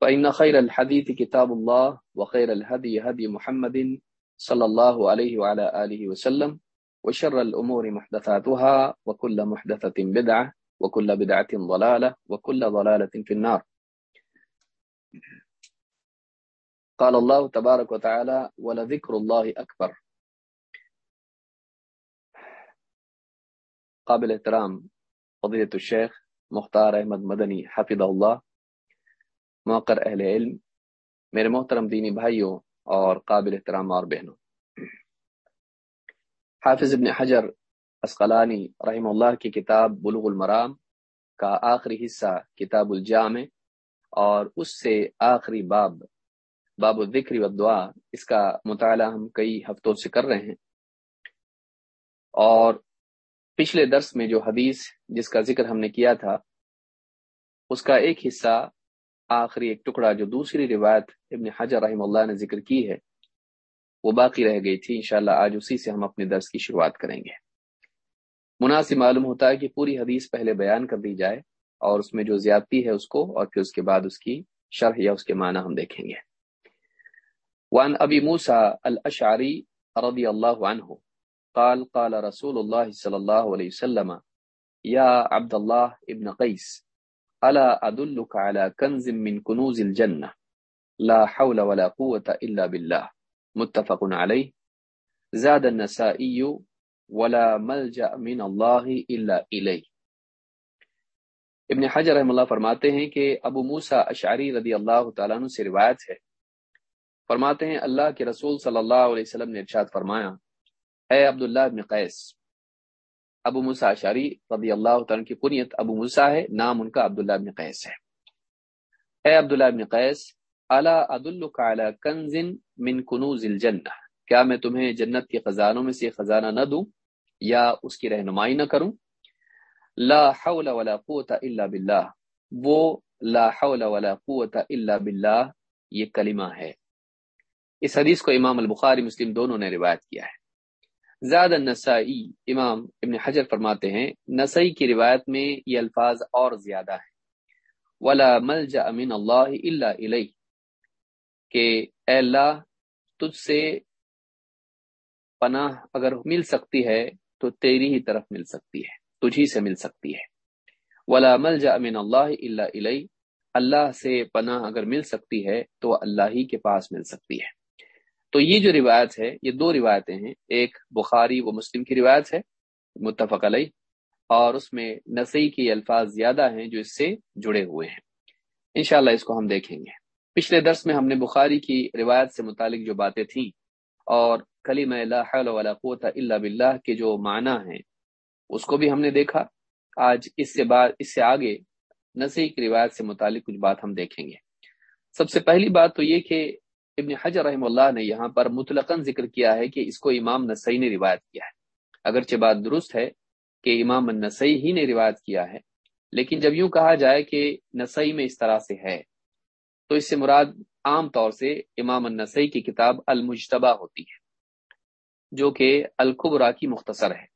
فإن خير الحديث كتاب الله وخير الهدي هدي محمد صلى الله عليه وعلى آله وسلم وشر الأمور محدثاتها وكل محدثة بدعة وكل بدعة ضلالة وكل ضلالة في النار. قال الله تبارك وتعالى ولذكر الله أكبر. قابل احترام فضيلة الشيخ مختار احمد مدنی حفظ اللہ موقر اہل علم، میرے محترم دینی بھائیوں اور قابل احترام اور بہنوں۔ حافظ ابن حجر اسقلانی رحم اللہ کی کتاب بلغ المرام کا آخری حصہ کتاب الجامع اور اس سے آخری باب باب الذکر و دعا اس کا مطالعہ ہم کئی ہفتوں سے کر رہے ہیں۔ اور پچھلے درس میں جو حدیث جس کا ذکر ہم نے کیا تھا، اس کا ایک حصہ آخری ایک ٹکڑا جو دوسری روایت ابن حجر رحم اللہ نے ذکر کی ہے، وہ باقی رہ گئی تھی، انشاءاللہ آج اسی سے ہم اپنے درس کی شروعات کریں گے۔ مناسب معلوم ہوتا ہے کہ پوری حدیث پہلے بیان کر دی جائے اور اس میں جو زیادتی ہے اس کو اور پھر اس کے بعد اس کی شرح یا اس کے معنی ہم دیکھیں گے۔ وان ابی موسا الاشعری رضی اللہ عنہ قال قال رسول اللہ صلی اللہ علیہ وسلم، یا عبد اللہ ابن قیس الا ادلك على كنز من كنوز الجنه لا حول ولا قوه الا بالله. متفق عليه. زاد النسائي، ولا ملجا من الله الا اليه ابن حجر رحم اللہ فرماتے ہیں کہ ابو موسا اشعری رضی اللہ تعالیٰ عنہ سے روایت ہے۔ فرماتے ہیں اللہ کے رسول صلی اللہ علیہ وسلم نے ارشاد فرمایا، اے عبداللہ ابن قیس ابو مسا شاری رضی اللہ تعالیٰ کی کنیت ابو مسا ہے، نام ان کا عبداللہ ابن قیس ہے۔ اے عبداللہ ابن قیس اعلی کنز من کنوز الجنہ؟ کیا میں تمہیں جنت کے خزانوں میں سے خزانہ نہ دوں یا اس کی رہنمائی نہ کروں؟ لا حول ولا قوت الا باللہ۔ وہ لا حول ولا قوت الا باللہ، یہ کلمہ ہے۔ اس حدیث کو امام البخاری مسلم دونوں نے روایت کیا ہے۔ زیادہ نسائی امام ابن حجر فرماتے ہیں، نسائی کی روایت میں یہ الفاظ اور زیادہ ہیں۔ ولا ملجا امین اللہ اللہ علیہ کہ اے اللہ، تجھ سے پناہ اگر مل سکتی ہے، تو تیری ہی طرف مل سکتی ہے تجھی سے مل سکتی ہے۔ ولا ملجا امین اللہ اللہ علیہ اللہ سے پناہ اگر مل سکتی ہے، تو اللہ ہی کے پاس مل سکتی ہے۔ تو یہ جو روایت ہے، یہ دو روایتیں ہیں، ایک بخاری و مسلم کی روایت ہے، متفق علیہ، اور اس میں نسیح کے الفاظ زیادہ ہیں جو اس سے جڑے ہوئے ہیں۔ انشاءاللہ اس کو ہم دیکھیں گے۔ پچھلے درس میں ہم نے بخاری کی روایت سے متعلق جو باتیں تھیں، اور کلیم لا حول ولا قوت الا باللہ کے جو معنی ہیں، اس کو بھی ہم نے دیکھا۔ آج اس سے بعد، اس سے آگے نسیح کی روایت سے متعلق کچھ بات ہم دیکھیں گے۔ سب سے پہلی بات تو یہ کہ ابن حجر رحم اللہ نے یہاں پر مطلقاً ذکر کیا ہے کہ اس کو امام نسائی نے روایت کیا ہے۔ اگرچہ بات درست ہے کہ امام نسائی ہی نے روایت کیا ہے، لیکن جب یوں کہا جائے کہ نسائی میں اس طرح سے ہے، تو اس سے مراد عام طور سے امام النسائی کی کتاب المجتبہ ہوتی ہے، جو کہ القبرا کی مختصر ہے۔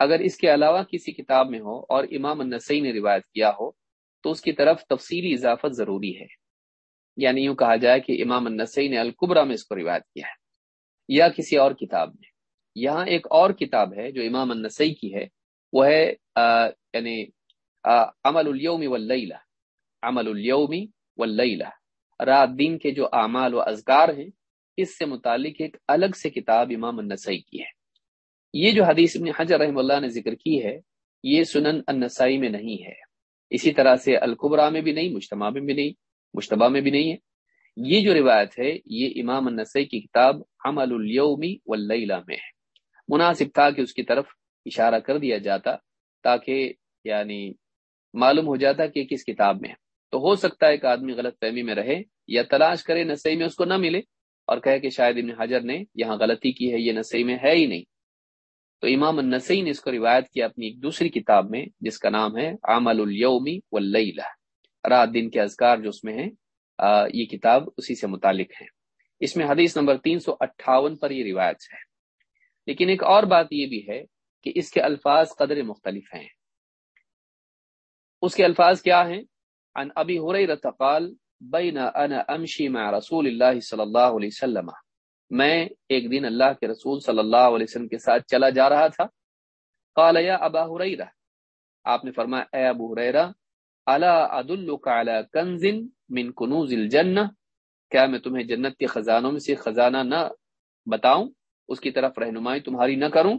اگر اس کے علاوہ کسی کتاب میں ہو اور امام النسائی نے روایت کیا ہو، تو اس کی طرف تفصیلی اضافت ضروری ہے۔ یعنی یوں کہا جائے کہ امام النسی نے القبرا میں اس کو روایت کیا ہے یا کسی اور کتاب میں۔ یہاں ایک اور کتاب ہے جو امام النسی کی ہے، وہ ہے یعنی عمل الومی واللیلہ۔ عمل الومی واللیلہ۔ رات دن کے جو اعمال و اذکار ہیں، اس سے متعلق ایک الگ سے کتاب امام النسی کی ہے۔ یہ جو حدیث ابن حجر رحم اللہ نے ذکر کی ہے، یہ سنن النسائی میں نہیں ہے۔ اسی طرح سے القبرا میں بھی نہیں، مجتمع میں بھی نہیں۔ مشتبہ میں بھی نہیں ہے۔ یہ جو روایت ہے، یہ امام النسی کی کتاب عمل الومی واللیلہ میں ہے۔ مناسب تھا کہ اس کی طرف اشارہ کر دیا جاتا تاکہ یعنی معلوم ہو جاتا کہ کس کتاب میں ہے۔ تو ہو سکتا ہے کہ آدمی غلط فہمی میں رہے یا تلاش کرے نسائی میں اس کو نہ ملے اور کہے کہ شاید ابن حجر نے یہاں غلطی کی ہے، یہ نسائی میں ہے ہی نہیں۔ تو امام النسی نے اس کو روایت کیا اپنی ایک دوسری کتاب میں، جس کا نام ہے عمل الومی واللیلہ۔ رات دن کے اذکار جو اس میں ہیں یہ کتاب اسی سے متعلق ہے۔ اس میں حدیث نمبر تین سو اٹھاون پر یہ روایت ہے۔ لیکن ایک اور بات یہ بھی ہے کہ اس کے الفاظ قدر مختلف ہیں۔ اس کے الفاظ کیا ہیں؟ ان ابی قال، بین انا امشی مع رسول اللہ صلی اللہ علیہ وسلم۔ میں ایک دن اللہ کے رسول صلی اللہ علیہ وسلم کے ساتھ چلا جا رہا تھا۔ قال، یا ابا حریرہ آپ نے فرمایا، اے ابو حریرہ الا ادلک علی کنز من کنوز الجنہ؟ کیا میں تمہیں جنت کے خزانوں میں سے خزانہ نہ بتاؤں؟ اس کی طرف رہنمائی تمہاری نہ کروں؟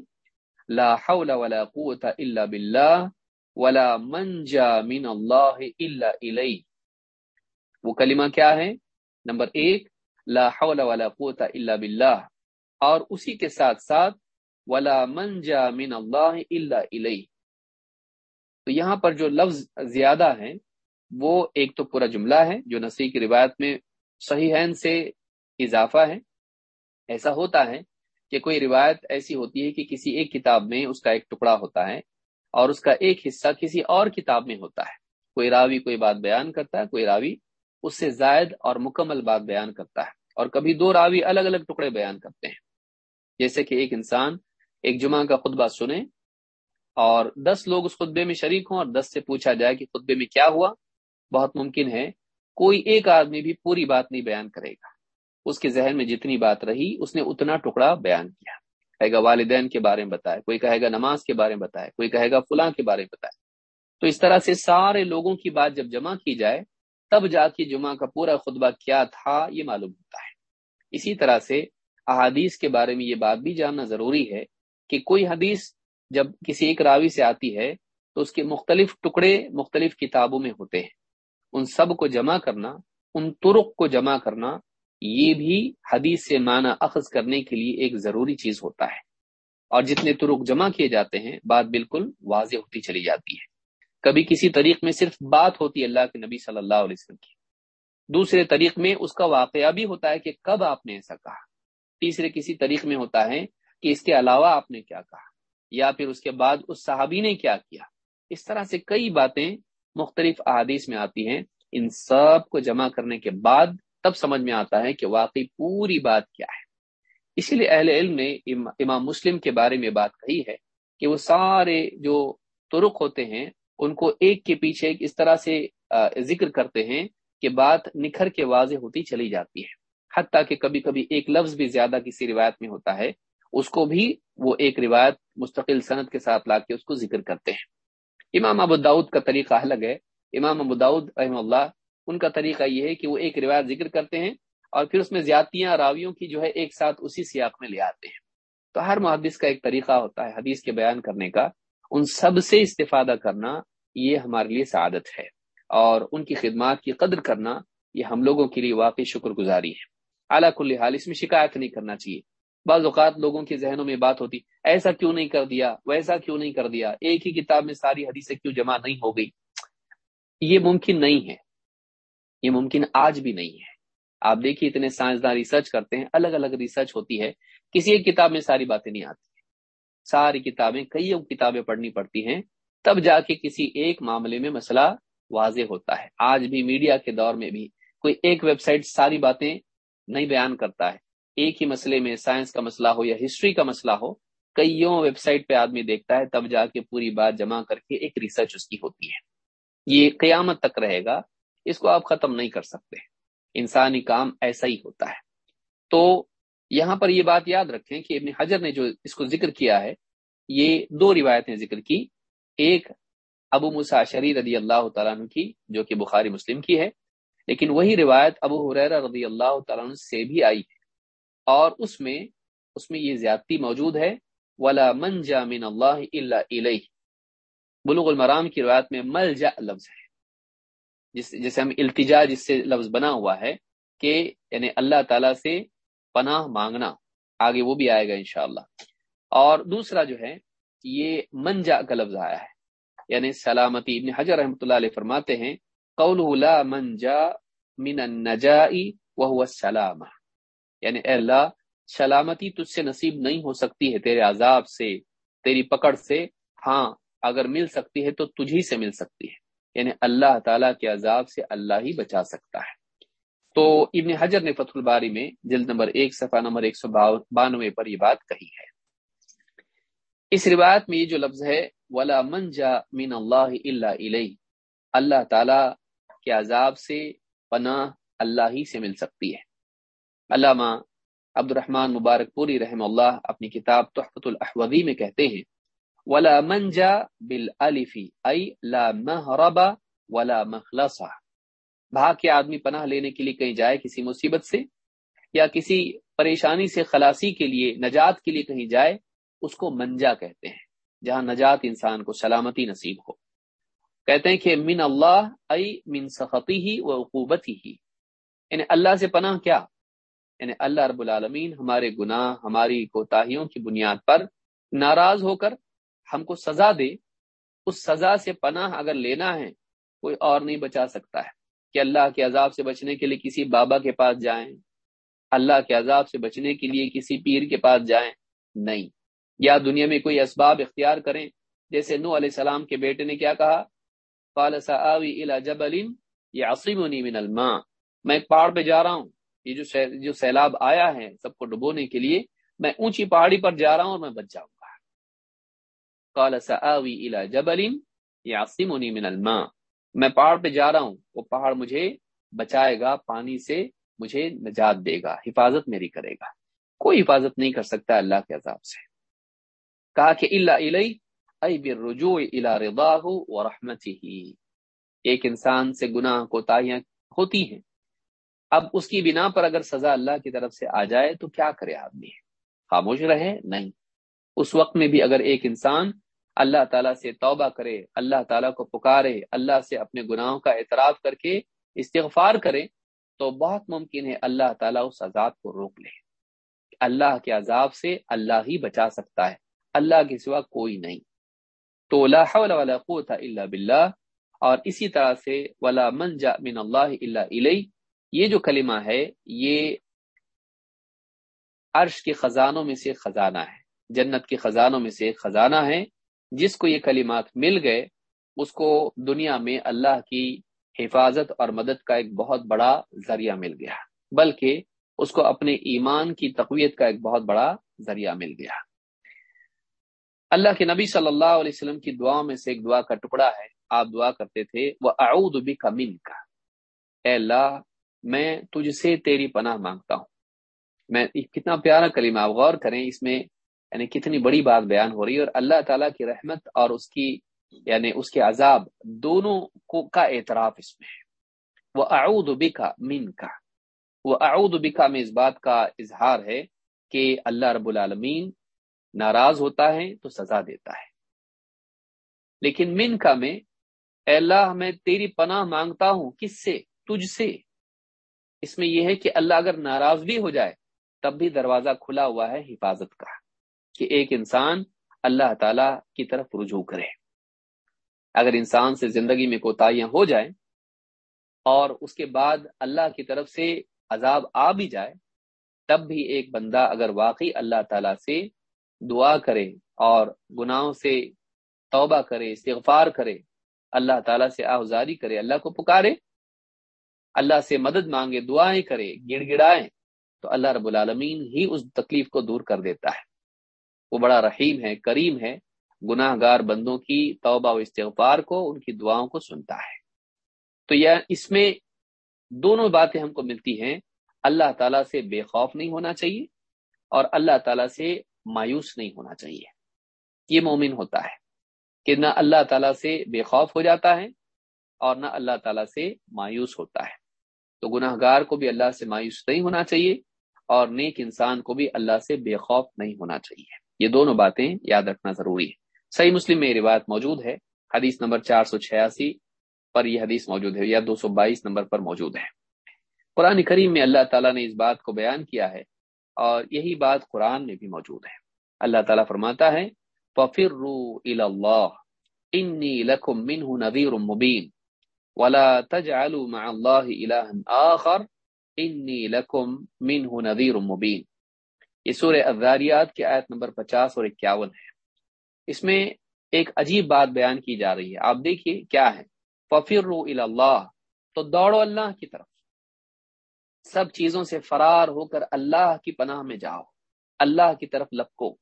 لا حول ولا قوت الا باللہ، ولا منجا من اللہ الا الی وہ کلمہ کیا ہے؟ نمبر ایک، لا حول ولا قوت الا باللہ۔ اور اسی کے ساتھ ساتھ، ولا منجا من اللہ الا الی تو یہاں پر جو لفظ زیادہ ہیں، وہ ایک تو پورا جملہ ہے، جو نسی کی روایت میں صحیح سے اضافہ ہے۔ ایسا ہوتا ہے کہ کوئی روایت ایسی ہوتی ہے کہ کسی ایک کتاب میں اس کا ایک ٹکڑا ہوتا ہے اور اس کا ایک حصہ کسی اور کتاب میں ہوتا ہے۔ کوئی راوی کوئی بات بیان کرتا ہے، کوئی راوی اس سے زائد اور مکمل بات بیان کرتا ہے۔ اور کبھی دو راوی الگ الگ ٹکڑے بیان کرتے ہیں۔ جیسے کہ ایک انسان ایک جمعہ کا خطبہ سنے اور دس لوگ اس خطبے میں شریک ہوں اور دس سے پوچھا جائے کہ خطبے میں کیا ہوا، بہت ممکن ہے، کوئی ایک آدمی بھی پوری بات نہیں بیان کرے گا۔ اس کے ذہن میں جتنی بات رہی، اس نے اتنا ٹکڑا بیان کیا۔ کہے گا، والدین کے بارے میں بتائے کوئی کہے گا، نماز کے بارے میں بتائے کوئی کہے گا، فلاں کے بارے میں بتائے تو اس طرح سے سارے لوگوں کی بات جب جمع کی جائے، تب جا کے جمعہ کا پورا خطبہ کیا تھا، یہ معلوم ہوتا ہے۔ اسی طرح سے احادیث کے بارے میں یہ بات بھی جاننا ضروری ہے کہ کوئی حدیث جب کسی ایک راوی سے آتی ہے تو اس کے مختلف ٹکڑے مختلف کتابوں میں ہوتے ہیں۔ ان سب کو جمع کرنا، ان ترک کو جمع کرنا، یہ بھی حدیث سے معنی اخذ کرنے کے لیے ایک ضروری چیز ہوتا ہے۔ اور جتنے ترک جمع کیے جاتے ہیں، بات بالکل واضح ہوتی چلی جاتی ہے۔ کبھی کسی طریق میں صرف بات ہوتی ہے اللہ کے نبی صلی اللہ علیہ وسلم کی۔ دوسرے طریق میں اس کا واقعہ بھی ہوتا ہے کہ کب آپ نے ایسا کہا۔ تیسرے کسی طریق میں ہوتا ہے کہ اس کے علاوہ آپ نے کیا کہا۔ یا پھر اس کے بعد اس صحابی نے کیا کیا؟ اس طرح سے کئی باتیں مختلف احادیث میں آتی ہیں۔ ان سب کو جمع کرنے کے بعد تب سمجھ میں آتا ہے کہ واقعی پوری بات کیا ہے۔ اسی لیے اہل علم نے امام مسلم کے بارے میں بات کہی ہے کہ وہ سارے جو ترک ہوتے ہیں، ان کو ایک کے پیچھے ایک اس طرح سے ذکر کرتے ہیں کہ بات نکھر کے واضح ہوتی چلی جاتی ہے۔ حتیٰ کہ کبھی کبھی ایک لفظ بھی زیادہ کسی روایت میں ہوتا ہے اس کو بھی وہ ایک روایت مستقل صنعت کے ساتھ لا کے اس کو ذکر کرتے ہیں۔ امام ابو داود کا طریقہ الگ ہے۔ امام ابو داود رحم اللہ، ان کا طریقہ یہ ہے کہ وہ ایک روایت ذکر کرتے ہیں اور پھر اس میں زیادتیاں راویوں کی جو ہے ایک ساتھ اسی سیاق میں لے آتے ہیں۔ تو ہر محدث کا ایک طریقہ ہوتا ہے حدیث کے بیان کرنے کا۔ ان سب سے استفادہ کرنا یہ ہمارے لیے سعادت ہے اور ان کی خدمات کی قدر کرنا یہ ہم لوگوں کے لیے واقعی شکر گزاری ہے۔ اعلیٰ کل حال اس میں شکایت نہیں کرنا چاہیے۔ بعض اوقات لوگوں کے ذہنوں میں بات ہوتی، ایسا کیوں نہیں کر دیا، ویسا کیوں نہیں کر دیا، ایک ہی کتاب میں ساری حدیثیں کیوں جمع نہیں ہو گئی؟ یہ ممکن نہیں ہے۔ یہ ممکن آج بھی نہیں ہے۔ آپ دیکھیے اتنے سائنسداں ریسرچ کرتے ہیں، الگ الگ ریسرچ ہوتی ہے، کسی ایک کتاب میں ساری باتیں نہیں آتی۔ ساری کتابیں کئی کتابیں پڑھنی پڑتی ہیں؟ تب جا کے کسی ایک معاملے میں مسئلہ واضح ہوتا ہے۔ آج بھی میڈیا کے دور میں بھی کوئی ایک ویب سائٹ ساری باتیں نہیں بیان کرتا ہے۔ ایک ہی مسئلے میں سائنس کا مسئلہ ہو یا ہسٹری کا مسئلہ ہو، کئیوں ویب سائٹ پہ آدمی دیکھتا ہے تب جا کے پوری بات جمع کر کے ایک ریسرچ اس کی ہوتی ہے۔ یہ قیامت تک رہے گا، اس کو آپ ختم نہیں کر سکتے۔ انسانی کام ایسا ہی ہوتا ہے۔ تو یہاں پر یہ بات یاد رکھیں کہ ابن حجر نے جو اس کو ذکر کیا ہے، یہ دو روایتیں ذکر کی۔ ایک ابو مساشری رضی اللہ تعالیٰ عنہ کی، جو کہ بخاری مسلم کی ہے، لیکن وہی روایت ابو حریرہ رضی اللہ تعالیٰ عنہ سے بھی آئی ہے۔ اور اس میں اس میں یہ زیادتی موجود ہے، ولا من جا من اللہ اللہ بلوغ المرام کی روایت میں مل جا لفظ ہے۔ جس جیسے ہم التجا، جس سے لفظ بنا ہوا ہے کہ یعنی اللہ تعالی سے پناہ مانگنا۔ آگے وہ بھی آئے گا انشاءاللہ۔ اور دوسرا جو ہے، یہ منجا کا لفظ آیا ہے۔ یعنی سلامتی، ابن حجر رحمۃ اللہ علیہ فرماتے ہیں قول لا منجا من النجائی وهو السلامہ یعنی اے اللہ، سلامتی تجھ سے نصیب نہیں ہو سکتی ہے تیرے عذاب سے، تیری پکڑ سے۔ ہاں اگر مل سکتی ہے تو تجھی سے مل سکتی ہے۔ یعنی اللہ تعالیٰ کے عذاب سے اللہ ہی بچا سکتا ہے۔ تو ابن حجر نے فتح الباری میں جلد نمبر ایک، صفحہ نمبر ایک سو بانوے پر یہ بات کہی ہے۔ اس روایت میں یہ جو لفظ ہے، ولا من جا من اللہ اللہ علیہ اللہ تعالی کے عذاب سے پناہ اللہ ہی سے مل سکتی ہے۔ علامہ عبد الرحمن مبارک پوری رحم اللہ اپنی کتاب تحفت الاحوذی میں کہتے ہیں، ولا منجا بالالفی ای لا ولا مخلصا بھاگ کے آدمی پناہ لینے کے لیے کہیں جائے کسی مصیبت سے یا کسی پریشانی سے خلاصی کے لیے، نجات کے لیے کہیں جائے، اس کو منجا کہتے ہیں، جہاں نجات انسان کو سلامتی نصیب ہو۔ کہتے ہیں کہ من اللہ ای من سختی ہی و عقوبتی ہی یعنی اللہ سے پناہ کیا؟ یعنی اللہ رب العالمین ہمارے گناہ، ہماری کوتاہیوں کی بنیاد پر ناراض ہو کر ہم کو سزا دے۔ اس سزا سے پناہ اگر لینا ہے، کوئی اور نہیں بچا سکتا ہے۔ کہ اللہ کے عذاب سے بچنے کے لیے کسی بابا کے پاس جائیں۔ اللہ کے عذاب سے بچنے کے لیے کسی پیر کے پاس جائیں۔ نہیں۔ یا دنیا میں کوئی اسباب اختیار کریں۔ جیسے نو علیہ السلام کے بیٹے نے کیا کہا؟ جبل من الماء۔ میں ایک پہاڑ پہ جا رہا ہوں۔ یہ جو جو سیلاب آیا ہے سب کو ڈبونے کے لیے، میں اونچی پہاڑی پر جا رہا ہوں اور میں بچ جاؤں گا۔ قال، سآوی الى جبل يعصمني من الماء۔ میں پہاڑ پہ جا رہا ہوں، وہ پہاڑ مجھے بچائے گا، پانی سے مجھے نجات دے گا، حفاظت میری کرے گا۔ کوئی حفاظت نہیں کر سکتا اللہ کے عذاب سے۔ کہا کہ اللہ علیہ ای بالرجوع الى رضاہ و رحمته ایک انسان سے گناہ کوتاہیاں ہوتی ہیں اب اس کی بنا پر اگر سزا اللہ کی طرف سے آ جائے تو کیا کرے آدمی؟ خاموش رہے؟ نہیں۔ اس وقت میں بھی اگر ایک انسان اللہ تعالیٰ سے توبہ کرے، اللہ تعالیٰ کو پکارے، اللہ سے اپنے گناہوں کا اعتراف کر کے استغفار کرے، تو بہت ممکن ہے اللہ تعالیٰ اس عذاب کو روک لے۔ اللہ کے عذاب سے اللہ ہی بچا سکتا ہے۔ اللہ کے سوا کوئی نہیں۔ تو لا حول ولا قوت الا باللہ اور اسی طرح سے ولا من جا من اللہ الا الی یہ جو کلمہ ہے، یہ عرش کے خزانوں میں سے خزانہ ہے، جنت کے خزانوں میں سے خزانہ ہے۔ جس کو یہ کلمات مل گئے، اس کو دنیا میں اللہ کی حفاظت اور مدد کا ایک بہت بڑا ذریعہ مل گیا، بلکہ اس کو اپنے ایمان کی تقویت کا ایک بہت بڑا ذریعہ مل گیا۔ اللہ کے نبی صلی اللہ علیہ وسلم کی دعا میں سے ایک دعا کا ٹکڑا ہے، آپ دعا کرتے تھے وہ اعود بک من کا اے اللہ میں تجھ سے تیری پناہ مانگتا ہوں۔ میں کتنا پیارا کلمہ آپ غور کریں، اس میں یعنی کتنی بڑی بات بیان ہو رہی ہے اور اللہ تعالیٰ کی رحمت اور اس کی یعنی اس کے عذاب دونوں کو کا اعتراف اس میں ہے۔ وہ اعود بکا من کا وہ اعود بکا میں اس بات کا اظہار ہے کہ اللہ رب العالمین ناراض ہوتا ہے تو سزا دیتا ہے۔ لیکن من کا میں، اے اللہ، میں تیری پناہ مانگتا ہوں۔ کس سے؟ تجھ سے۔ اس میں یہ ہے کہ اللہ اگر ناراض بھی ہو جائے، تب بھی دروازہ کھلا ہوا ہے حفاظت کا، کہ ایک انسان اللہ تعالی کی طرف رجوع کرے۔ اگر انسان سے زندگی میں کوتاہیاں ہو جائیں اور اس کے بعد اللہ کی طرف سے عذاب آ بھی جائے، تب بھی ایک بندہ اگر واقعی اللہ تعالی سے دعا کرے اور گناہوں سے توبہ کرے، استغفار کرے، اللہ تعالیٰ سے آہذاری کرے، اللہ کو پکارے اللہ سے مدد مانگے، دعائیں کرے گڑ گڑائیں تو اللہ رب العالمین ہی اس تکلیف کو دور کر دیتا ہے۔ وہ بڑا رحیم ہے، کریم ہے گناہ گار بندوں کی توبہ و استغفار کو، ان کی دعاؤں کو سنتا ہے۔ تو یہ اس میں دونوں باتیں ہم کو ملتی ہیں۔ اللہ تعالیٰ سے بے خوف نہیں ہونا چاہیے اور اللہ تعالیٰ سے مایوس نہیں ہونا چاہیے۔ یہ مومن ہوتا ہے کہ نہ اللہ تعالیٰ سے بے خوف ہو جاتا ہے اور نہ اللہ تعالیٰ سے مایوس ہوتا ہے۔ تو گناہ گار کو بھی اللہ سے مایوس نہیں ہونا چاہیے اور نیک انسان کو بھی اللہ سے بے خوف نہیں ہونا چاہیے۔ یہ دونوں باتیں یاد رکھنا ضروری ہے۔ صحیح مسلم میں یہ روایت موجود ہے۔ حدیث نمبر چار سو چھیاسی پر یہ حدیث موجود ہے یا دو سو بائیس نمبر پر موجود ہے۔ قرآن کریم میں اللہ تعالیٰ نے اس بات کو بیان کیا ہے اور یہی بات قرآن میں بھی موجود ہے۔ اللہ تعالیٰ فرماتا ہے انی لکم منہ نذیر مبین ولا تجعلوا مع اللہ الہ آخر انی لکم منہ نذیر مبین یہ سورہ الذاریات کی آیت نمبر پچاس اور اکیاون ہے۔ اس میں ایک عجیب بات بیان کی جا رہی ہے۔ آپ دیکھیے کیا ہے۔ ففروا اللہ تو دوڑو اللہ کی طرف۔ سب چیزوں سے فرار ہو کر اللہ کی پناہ میں جاؤ۔ اللہ کی طرف لپکو۔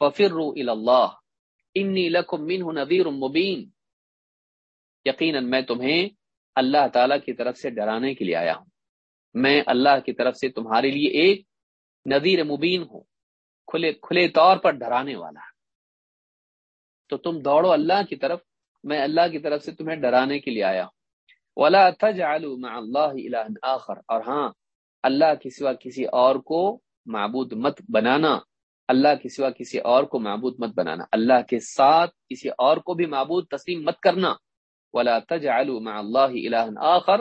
ففر اللہ انی لکم منہ نذیر مبین یقیناً میں تمہیں اللہ تعالی کی طرف سے ڈرانے کے لیے آیا ہوں۔ میں اللہ کی طرف سے تمہارے لیے ایک نذیر مبین ہوں، کھلے کھلے طور پر ڈرانے والا۔ تو تم دوڑو اللہ کی طرف، میں اللہ کی طرف سے تمہیں ڈرانے کے لیے آیا ہوں۔ ولا تجعلوا مع اللہ آخر۔ اور ہاں اللہ کے سوا کسی اور کو معبود مت بنانا۔ اللہ کے سوا کسی اور کو معبود مت بنانا۔ اللہ کے ساتھ کسی اور کو بھی معبود تسلیم مت کرنا۔ ولا تجعلوا مع اللہ الہ آخر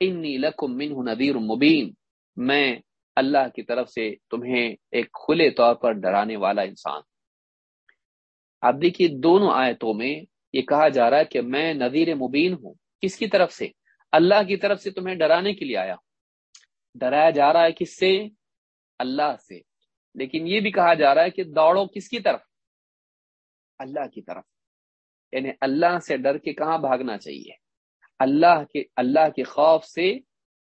انی لکم منہ نذیر مبین میں اللہ کی طرف سے تمہیں ایک کھلے طور پر ڈرانے والا انسان۔ آپ دیکھیے دونوں آیتوں میں یہ کہا جا رہا ہے کہ میں نذیر مبین ہوں۔ کس کی طرف سے؟ اللہ کی طرف سے تمہیں ڈرانے کے لیے آیا ہوں۔ ڈرایا جا رہا ہے کس سے؟ اللہ سے۔ لیکن یہ بھی کہا جا رہا ہے کہ دوڑو کس کی طرف؟ اللہ کی طرف۔ یعنی اللہ سے ڈر کے کہاں بھاگنا چاہیے؟ اللہ کے اللہ کے خوف سے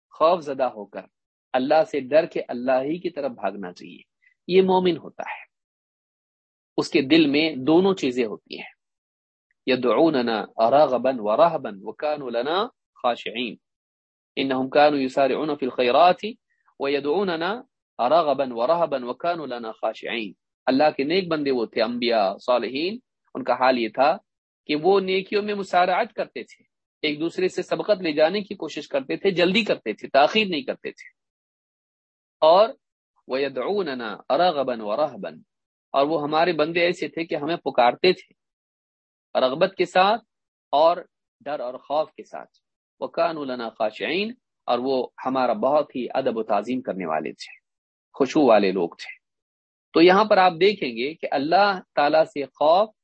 خوف زدہ ہو کر، اللہ سے ڈر کے اللہ ہی کی طرف بھاگنا چاہیے۔ یہ مومن ہوتا ہے۔ اس کے دل میں دونوں چیزیں ہوتی ہیں۔ يدعوننا راغبا ورهبا وكانوا لنا خاشعين انهم كانوا يسارعون في الخيرات ويدعوننا راغبا ورهبا وكانوا لنا خاشعين اللہ کے نیک بندے وہ تھے، انبیاء، صالحین۔ ان کا حال یہ تھا کہ وہ نیکیوں میں مسارعت کرتے تھے، ایک دوسرے سے سبقت لے جانے کی کوشش کرتے تھے، جلدی کرتے تھے، تاخیر نہیں کرتے تھے۔ اور وَيَدْعُونَنَا أَرَغَبًا وَرَهْبًا، اور وہ ہمارے بندے ایسے تھے کہ ہمیں پکارتے تھے، رغبت کے ساتھ اور ڈر اور خوف کے ساتھ۔ وہ کان لنا خاشعین اور وہ ہمارا بہت ہی ادب و تعظیم کرنے والے تھے، خوشبو والے لوگ تھے۔ تو یہاں پر آپ دیکھیں گے کہ اللہ تعالیٰ سے خوف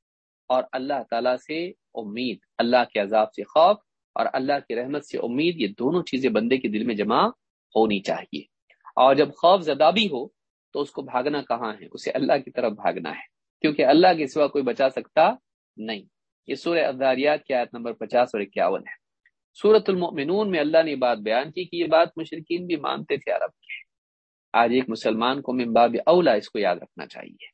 اور اللہ تعالیٰ سے امید، اللہ کے عذاب سے خوف اور اللہ کی رحمت سے امید، یہ دونوں چیزیں بندے کے دل میں جمع ہونی چاہیے۔ اور جب خوف زدہ بھی ہو تو اس کو بھاگنا کہاں ہے؟ اسے اللہ کی طرف بھاگنا ہے، کیونکہ اللہ کے سوا کوئی بچا سکتا نہیں۔ یہ سورہ اداریات کی آیت نمبر پچاس اور اکیاون ہے۔ سورت المؤمنون میں اللہ نے بات بیان کی کہ یہ بات مشرقین بھی مانتے تھے عرب کے۔ آج ایک مسلمان کو من باب اولا اس کو یاد رکھنا چاہیے۔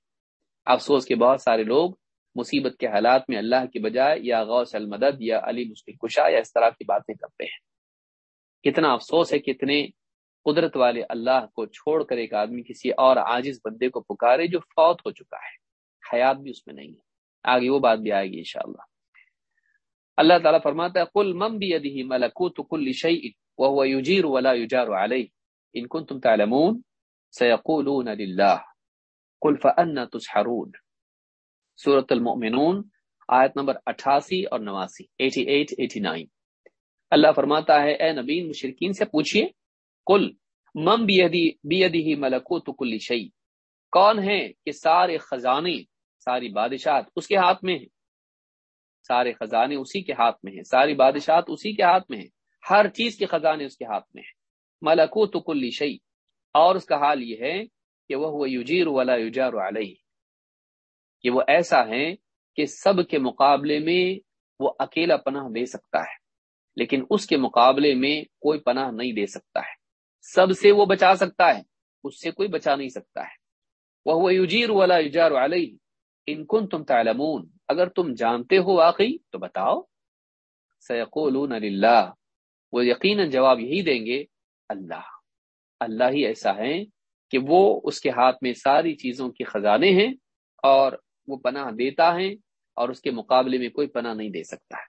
افسوس کے بہت سارے لوگ مصیبت کے حالات میں اللہ کے بجائے یا غوث المدد یا علی مسلم کشا یا اس طرح کی باتیں کرتے ہیں۔ کتنا افسوس ہے کتنے قدرت والے اللہ کو چھوڑ کر ایک آدمی کسی اور عاجز بندے کو پکارے جو فوت ہو چکا ہے۔ حیات بھی اس میں نہیں ہے۔ آگے وہ بات بھی آئے گی انشاءاللہ۔ اللہ تعالیٰ فرماتا ہے، قل من بیدہ ملکوت کل شیء وهو یجیر ولا یجار علیہ۔ ان کنتم تعلمون، سیقولون للہ۔ قل فأنا تسحرون۔ سورة المؤمنون، آیت نمبر 88 اور 89 88 89 اللہ فرماتا ہے، اے نبین مشرکین سے پوچھئے، قل، من بیدہ ملکوت کل شیء۔ کون ہے کہ سارے خزانے، ساری بادشاہت اس کے ہاتھ میں ہے سارے خزانے اسی کے ہاتھ میں ہیں، ساری بادشاہت اسی کے ہاتھ میں ہے ہر چیز کے خزانے اس کے ہاتھ میں ہیں۔ ملکو تو کل شعی اور اس کا حال یہ ہے کہ وہ یجیر ولا یجار علیہ۔ کہ وہ ایسا ہے کہ سب کے مقابلے میں وہ اکیلا پناہ دے سکتا ہے، لیکن اس کے مقابلے میں کوئی پناہ نہیں دے سکتا ہے۔ سب سے وہ بچا سکتا ہے، اس سے کوئی بچا نہیں سکتا ہے۔ وہ یجیر ولا یجار علیہ ان کن تم تعلمون۔ اگر تم جانتے ہو واقعی تو بتاؤ۔ سیقولون للہ وہ یقیناً جواب یہی دیں گے، اللہ۔ اللہ ہی ایسا ہے کہ وہ اس کے ہاتھ میں ساری چیزوں کے خزانے ہیں اور وہ پناہ دیتا ہے اور اس کے مقابلے میں کوئی پناہ نہیں دے سکتا۔ ہے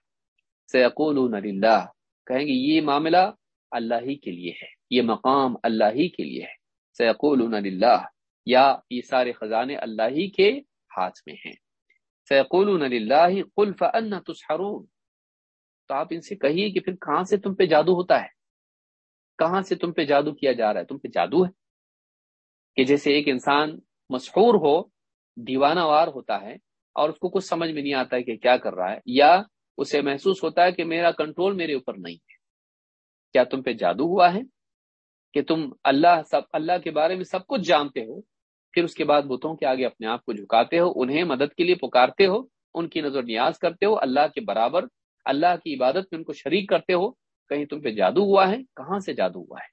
سیقولون للہ، کہیں گے یہ معاملہ اللہ ہی کے لیے ہے، یہ مقام اللہ ہی کے لیے ہے۔ سیقولون للہ، یا یہ سارے خزانے اللہ ہی کے ہاتھ میں ہیں۔ فیقولون للہ، قل فأنا تسحرون۔ تو آپ ان سے کہیے کہ پھر کہاں سے تم پہ جادو ہوتا ہے؟ کہاں سے تم پہ جادو کیا جا رہا ہے؟ تم پہ جادو ہے؟ کہ جیسے ایک انسان مسحور ہو دیوانہ وار ہوتا ہے اور اس کو کچھ سمجھ میں نہیں آتا ہے کہ کیا کر رہا ہے، یا اسے محسوس ہوتا ہے کہ میرا کنٹرول میرے اوپر نہیں ہے۔ کیا تم پہ جادو ہوا ہے؟ کہ تم اللہ سب، اللہ کے بارے میں سب کچھ جانتے ہو، پھر اس کے بعد بتوں کے آگے اپنے آپ کو جھکاتے ہو، انہیں مدد کے لیے پکارتے ہو، ان کی نظر نیاز کرتے ہو، اللہ کے برابر، اللہ کی عبادت میں ان کو شریک کرتے ہو، کہیں تم پہ جادو ہوا ہے؟ کہاں سے جادو ہوا ہے؟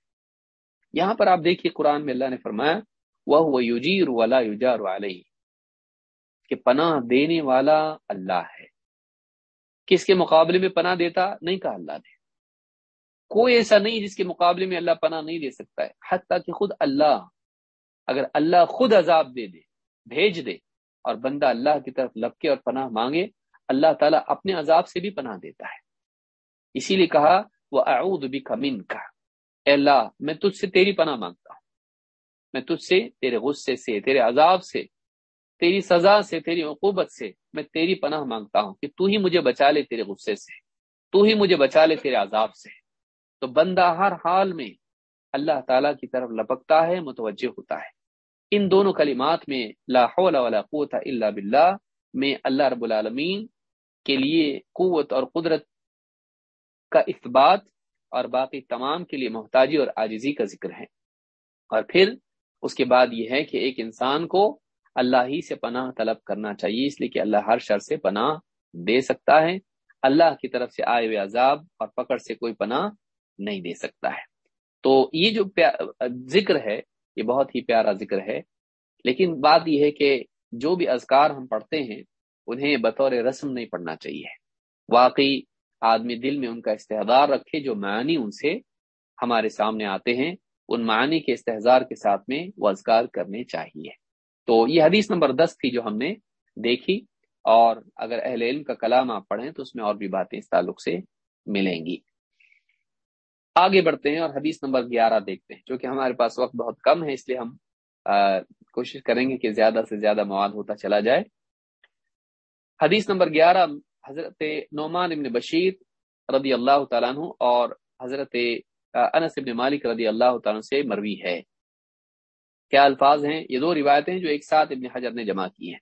یہاں پر آپ دیکھیے قرآن میں اللہ نے فرمایا وہ یوجیر والا یوجار علیہ کہ پناہ دینے والا اللہ ہے۔ کس کے مقابلے میں پناہ دیتا؟ نہیں کہا اللہ نے۔ کوئی ایسا نہیں جس کے مقابلے میں اللہ پناہ نہیں دے سکتا ہے۔ حتیٰ کہ خود اللہ، اگر اللہ خود عذاب دے دے، بھیج دے اور بندہ اللہ کی طرف لپکے اور پناہ مانگے، اللہ تعالیٰ اپنے عذاب سے بھی پناہ دیتا ہے۔ اسی لیے کہا وہ اعود بھی کمن کا اللہ، میں تجھ سے تیری پناہ مانگتا ہوں۔ میں تجھ سے، تیرے غصے سے، تیرے عذاب سے تیری سزا سے، تیری عقوبت سے میں تیری پناہ مانگتا ہوں کہ تو ہی مجھے بچا لے تیرے غصے سے۔ تو ہی مجھے بچا لے تیرے عذاب سے۔ تو بندہ ہر حال میں اللہ تعالی کی طرف لپکتا ہے، متوجہ ہوتا ہے۔ ان دونوں کلمات میں لا حول ولا قوت الا باللہ میں اللہ رب العالمین کے لیے قوت اور قدرت کا اثبات اور باقی تمام کے لیے محتاجی اور عاجزی کا ذکر ہے۔ اور پھر اس کے بعد یہ ہے کہ ایک انسان کو اللہ ہی سے پناہ طلب کرنا چاہیے، اس لیے کہ اللہ ہر شر سے پناہ دے سکتا ہے۔ اللہ کی طرف سے آئے ہوئے عذاب اور پکڑ سے کوئی پناہ نہیں دے سکتا ہے۔ تو یہ جو ذکر ہے، یہ بہت ہی پیارا ذکر ہے۔ لیکن بات یہ ہے کہ جو بھی اذکار ہم پڑھتے ہیں، انہیں بطور رسم نہیں پڑھنا چاہیے۔ واقعی آدمی دل میں ان کا استحدار رکھے جو معنی ان سے ہمارے سامنے آتے ہیں، ان معنی کے استحظار کے ساتھ میں وہ اذکار کرنے چاہیے۔ تو یہ حدیث نمبر دس تھی جو ہم نے دیکھی اور اگر اہل علم کا کلام آپ پڑھیں تو اس میں اور بھی باتیں اس تعلق سے ملیں گی۔ آگے بڑھتے ہیں اور حدیث نمبر گیارہ دیکھتے ہیں، جو کہ ہمارے پاس وقت بہت کم ہے، اس لیے ہم کوشش کریں گے کہ زیادہ سے زیادہ مواد ہوتا چلا جائے۔ حدیث نمبر گیارہ، حضرت نعمان ابن بشیر رضی اللہ تعالیٰ عنہ اور حضرت انس ابن مالک رضی اللہ تعالیٰ سے مروی ہے۔ کیا الفاظ ہیں؟ یہ دو روایتیں جو ایک ساتھ ابن حجر نے جمع کی ہیں۔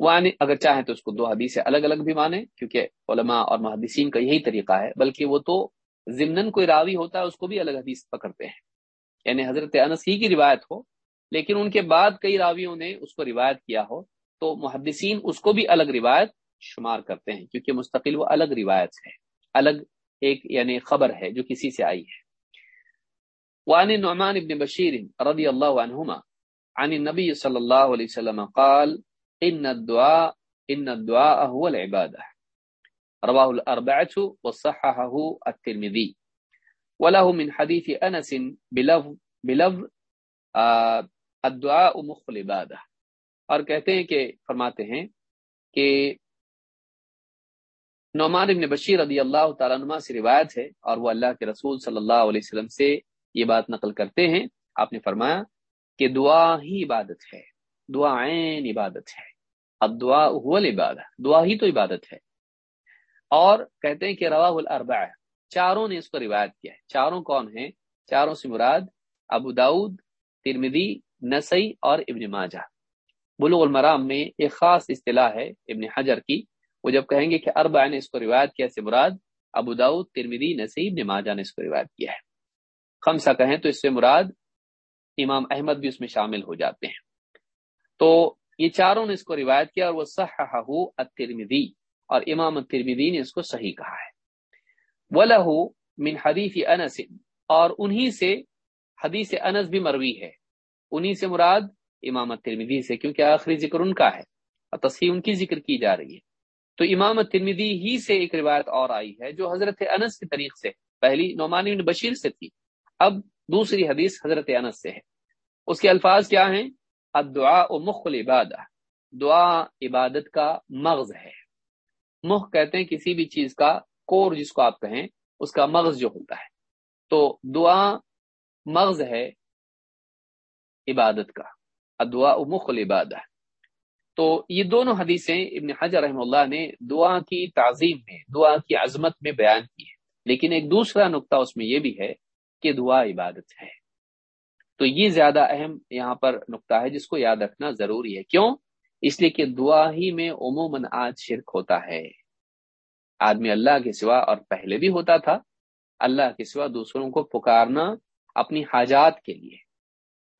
وہ اگر چاہیں تو اس کو دو حدیث الگ الگ بھی مانے کیونکہ علماء اور محدثین کا یہی طریقہ ہے، بلکہ وہ تو ضمن کوئی راوی ہوتا ہے، اس کو بھی الگ حدیث پکڑتے ہیں۔ یعنی حضرت انس ہی کی روایت ہو، لیکن ان کے بعد کئی راویوں نے اس کو روایت کیا ہو، تو محدثین اس کو بھی الگ روایت شمار کرتے ہیں، کیونکہ مستقل وہ الگ روایت ہے، الگ ایک یعنی خبر ہے جو کسی سے آئی ہے۔ وعن النعمان بن بشير رضي الله عنهما عن النبي صلى الله عليه وسلم قال ان الدعاء ان الدعاء هو العباده رواه الاربعه وصححه الترمذي. وله من حديث انس بلفظ بلفظ الدعاء مخ العباده اور کہتے ہیں کہ، فرماتے ہیں کہ نعمان ابن بشیر رضی اللہ تعالیٰ عنہ سے روایت ہے اور وہ اللہ کے رسول صلی اللہ علیہ وسلم سے یہ بات نقل کرتے ہیں، آپ نے فرمایا کہ دعا ہی عبادت ہے، دعا عین عبادت ہے اب دعا عبادت دعا ہی تو عبادت ہے۔ اور کہتے ہیں کہ روا الربا چاروں نے اس کو روایت کیا ہے۔ چاروں کون ہیں؟ چاروں سے مراد ابو داود ترمدی نسئی اور ابن ماجہ۔ بلوغ المرام میں ایک خاص اصطلاح ہے ابن حجر کی، وہ جب کہیں گے کہ اربع نے اس کو روایت کیا سے مراد ابو داود ترمیدی نسی ابن ماجہ نے اس کو روایت کیا ہے۔ خمسہ کہیں تو اس سے مراد امام احمد بھی اس میں شامل ہو جاتے ہیں۔ تو یہ چاروں نے اس کو روایت کیا اور وہ الترمذی اور امام الترمذی نے اس کو صحیح کہا ہے۔ وَلَهُ من حدیث انس اور انہی سے حدیث انس بھی مروی ہے۔ انہی سے مراد امام الترمذی سے، کیونکہ آخری ذکر ان کا ہے اور تصحیح ان کی ذکر کی جا رہی ہے۔ تو امام الترمذی ہی سے ایک روایت اور آئی ہے جو حضرت انس کے طریق سے، پہلی نعمانی بشیر سے تھی۔ اب دوسری حدیث حضرت انس سے ہے۔ اس کے الفاظ کیا ہیں؟ الدعاء مخ العبادہ۔ دعا عبادت کا مغز ہے۔ مخ کہتے ہیں کسی بھی چیز کا کور جس کو آپ کہیں، اس کا مغز جو ہوتا ہے۔ تو دعا مغز ہے عبادت کا۔ الدعاء مخ العبادہ۔ تو یہ دونوں حدیثیں ابن حجر رحم اللہ نے دعا کی تعظیم میں دعا کی عظمت میں بیان کی ہے لیکن ایک دوسرا نقطہ اس میں یہ بھی ہے کہ دعا عبادت ہے۔ تو یہ زیادہ اہم یہاں پر نقطہ ہے جس کو یاد رکھنا ضروری ہے۔ کیوں؟ اس لیے کہ دعا ہی میں عموماً آج شرک ہوتا ہے۔ آدمی اللہ کے سوا اور پہلے بھی ہوتا تھا۔ اللہ کے سوا دوسروں کو پکارنا اپنی حاجات کے لیے۔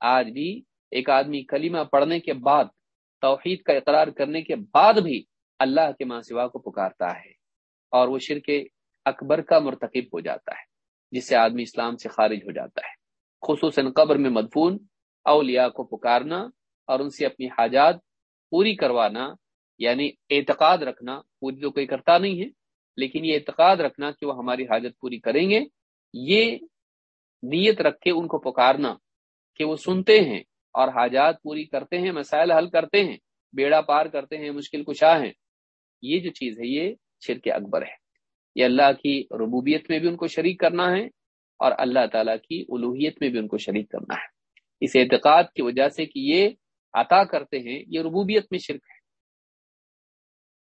آج بھی ایک آدمی کلمہ پڑھنے کے بعد، توحید کا اقرار کرنے کے بعد بھی اللہ کے ماں سوا کو پکارتا ہے اور وہ شرک اکبر کا مرتکب ہو جاتا ہے۔ جس سے آدمی اسلام سے خارج ہو جاتا ہے۔ خصوصاً قبر میں مدفون، اولیاء کو پکارنا اور ان سے اپنی حاجات پوری کروانا یعنی اعتقاد رکھنا پوری تو کوئی کرتا نہیں ہے، لیکن یہ اعتقاد رکھنا کہ وہ ہماری حاجت پوری کریں گے، یہ نیت رکھ کے ان کو پکارنا کہ وہ سنتے ہیں اور حاجات پوری کرتے ہیں، مسائل حل کرتے ہیں، بیڑا پار کرتے ہیں، مشکل کشا ہیں۔ یہ جو چیز ہے، یہ شرک اکبر ہے۔ یہ اللہ کی ربوبیت میں بھی ان کو شریک کرنا ہے اور اللہ تعالیٰ کی الوحیت میں بھی ان کو شریک کرنا ہے۔ اس اعتقاد کی وجہ سے کہ یہ عطا کرتے ہیں، یہ ربوبیت میں شرک ہے۔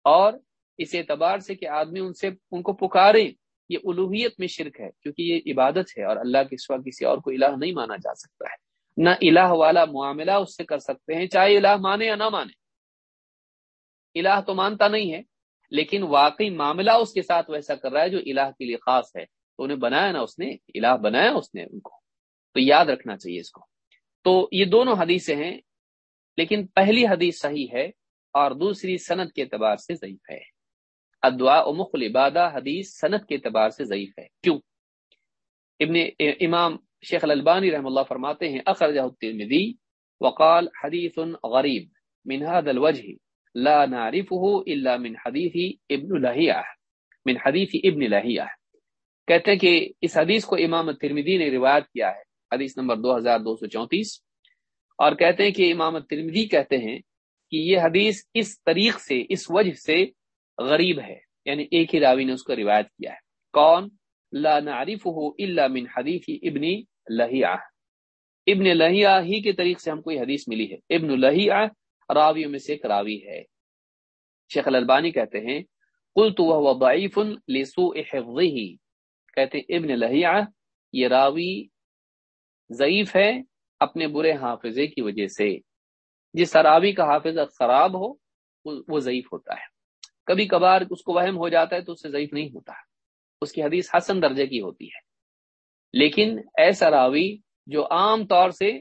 اور اس اعتبار سے کہ آدمی ان سے، ان کو پکارے یہ الوحیت میں شرک ہے، کیونکہ یہ عبادت ہے اور اللہ کے سوا کسی اور کو الہ نہیں مانا جا سکتا ہے۔ نہ الہ والا معاملہ اس سے کر سکتے ہیں، چاہے الہ مانے یا نہ مانے۔ الہ تو مانتا نہیں ہے لیکن واقعی معاملہ اس کے ساتھ ویسا کر رہا ہے جو الہ کے لیے خاص ہے۔ تو انہیں بنایا نا اس نے، الہ بنایا اس نے ان کو۔ تو یاد رکھنا چاہیے اس کو۔ تو یہ دونوں حدیثیں ہیں، لیکن پہلی حدیث صحیح ہے اور دوسری صنعت کے اعتبار سے ضعیف ہے۔ ادعا مخل عبادہ حدیث صنعت کے اعتبار سے ضعیف ہے۔ کیوں؟ ابن امام شیخ الالبانی رحم اللہ فرماتے ہیں، اخرجہ الترمذی، وقال حدیث غریب من هذا الوجه لا نعرفه الا من حدیث ابن لہیہ من حدیث ابن لہیہ کہتے ہیں کہ اس حدیث کو امام ترمیدی نے روایت کیا ہے، حدیث نمبر دو ہزار دو سو چونتیس، اور کہتے ہیں کہ امام ترمیدی کہتے ہیں کہ یہ حدیث اس طریق سے، اس وجہ سے غریب ہے یعنی ایک ہی راوی نے اس کو روایت کیا ہے۔ کون؟ لا نعرفه الا من حدیث ابن لہیہ ابن لہیہ ہی کے طریق سے ہم کوئی حدیث ملی ہے۔ ابن لہیہ راویوں میں سے ایک راوی ہے۔ شیخ الالبانی کہتے ہیں، قلت وهو ضعيف لسوء حفظه کہتے ہیں، ابن لہیہ یہ راوی ضعیف ہے اپنے برے حافظے کی وجہ سے۔ جس راوی کا حافظہ خراب ہو، وہ ضعیف ہوتا ہے۔ کبھی کبھار اس کو وہم ہو جاتا ہے تو اس سے ضعیف نہیں ہوتا۔ اس کی حدیث حسن درجے کی ہوتی ہے۔ لیکن ایسا راوی جو عام طور سے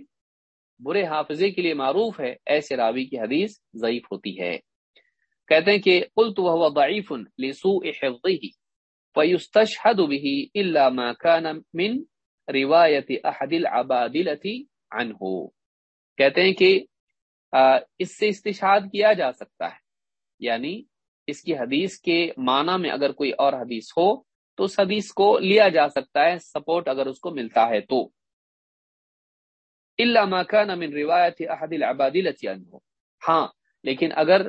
برے حافظے کے لیے معروف ہے، ایسے راوی کی حدیث ضعیف ہوتی ہے۔ کہتے ہیں کہ قلت وهو ضعيف لسوء حفظه فيستشهد به الا ما كان من روایت احد العبادلة عنه کہتے ہیں کہ اس سے استشہاد کیا جا سکتا ہے۔ یعنی اس کی حدیث کے معنی میں اگر کوئی اور حدیث ہو، تو اس حدیث کو لیا جا سکتا ہے، سپورٹ اگر اس کو ملتا ہے تو۔ اللہ مکان من روایت احد العبادلت عنہ ہاں لیکن اگر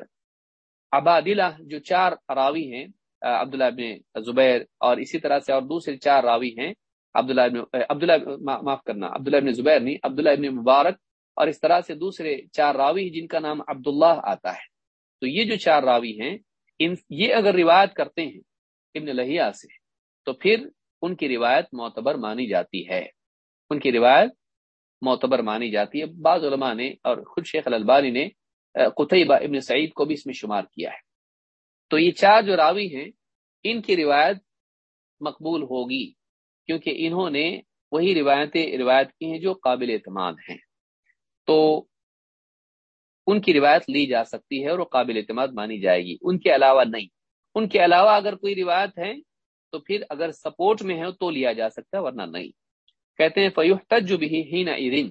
عبادلہ جو چار راوی ہیں عبداللہ ابن زبیر اور اسی طرح سے اور دوسرے چار راوی ہیں، عبداللہ ابن عبداللہ معاف کرنا، عبداللہ ابن زبیر نہیں، عبداللہ ابن مبارک اور اس طرح سے دوسرے چار راوی جن کا نام عبداللہ آتا ہے. تو یہ جو چار راوی ہیں، ان، یہ اگر روایت کرتے ہیں ابن لہیا سے، تو پھر ان کی روایت معتبر مانی جاتی ہے. ان کی روایت معتبر مانی جاتی ہے۔ بعض علماء نے اور خود شیخ الالبانی نے قطعبہ ابن سعید کو بھی اس میں شمار کیا ہے۔ تو یہ چار جو راوی ہیں، ان کی روایت مقبول ہوگی، کیونکہ انہوں نے وہی روایتیں روایت کی ہیں جو قابل اعتماد ہیں۔ تو ان کی روایت لی جا سکتی ہے اور وہ قابل اعتماد مانی جائے گی۔ ان کے علاوہ نہیں۔ ان کے علاوہ اگر کوئی روایت ہے، تو پھر اگر سپورٹ میں ہے تو لیا جا سکتا ہے، ورنہ نہیں۔ کہتے ہیں فیوح بھی ہی نہ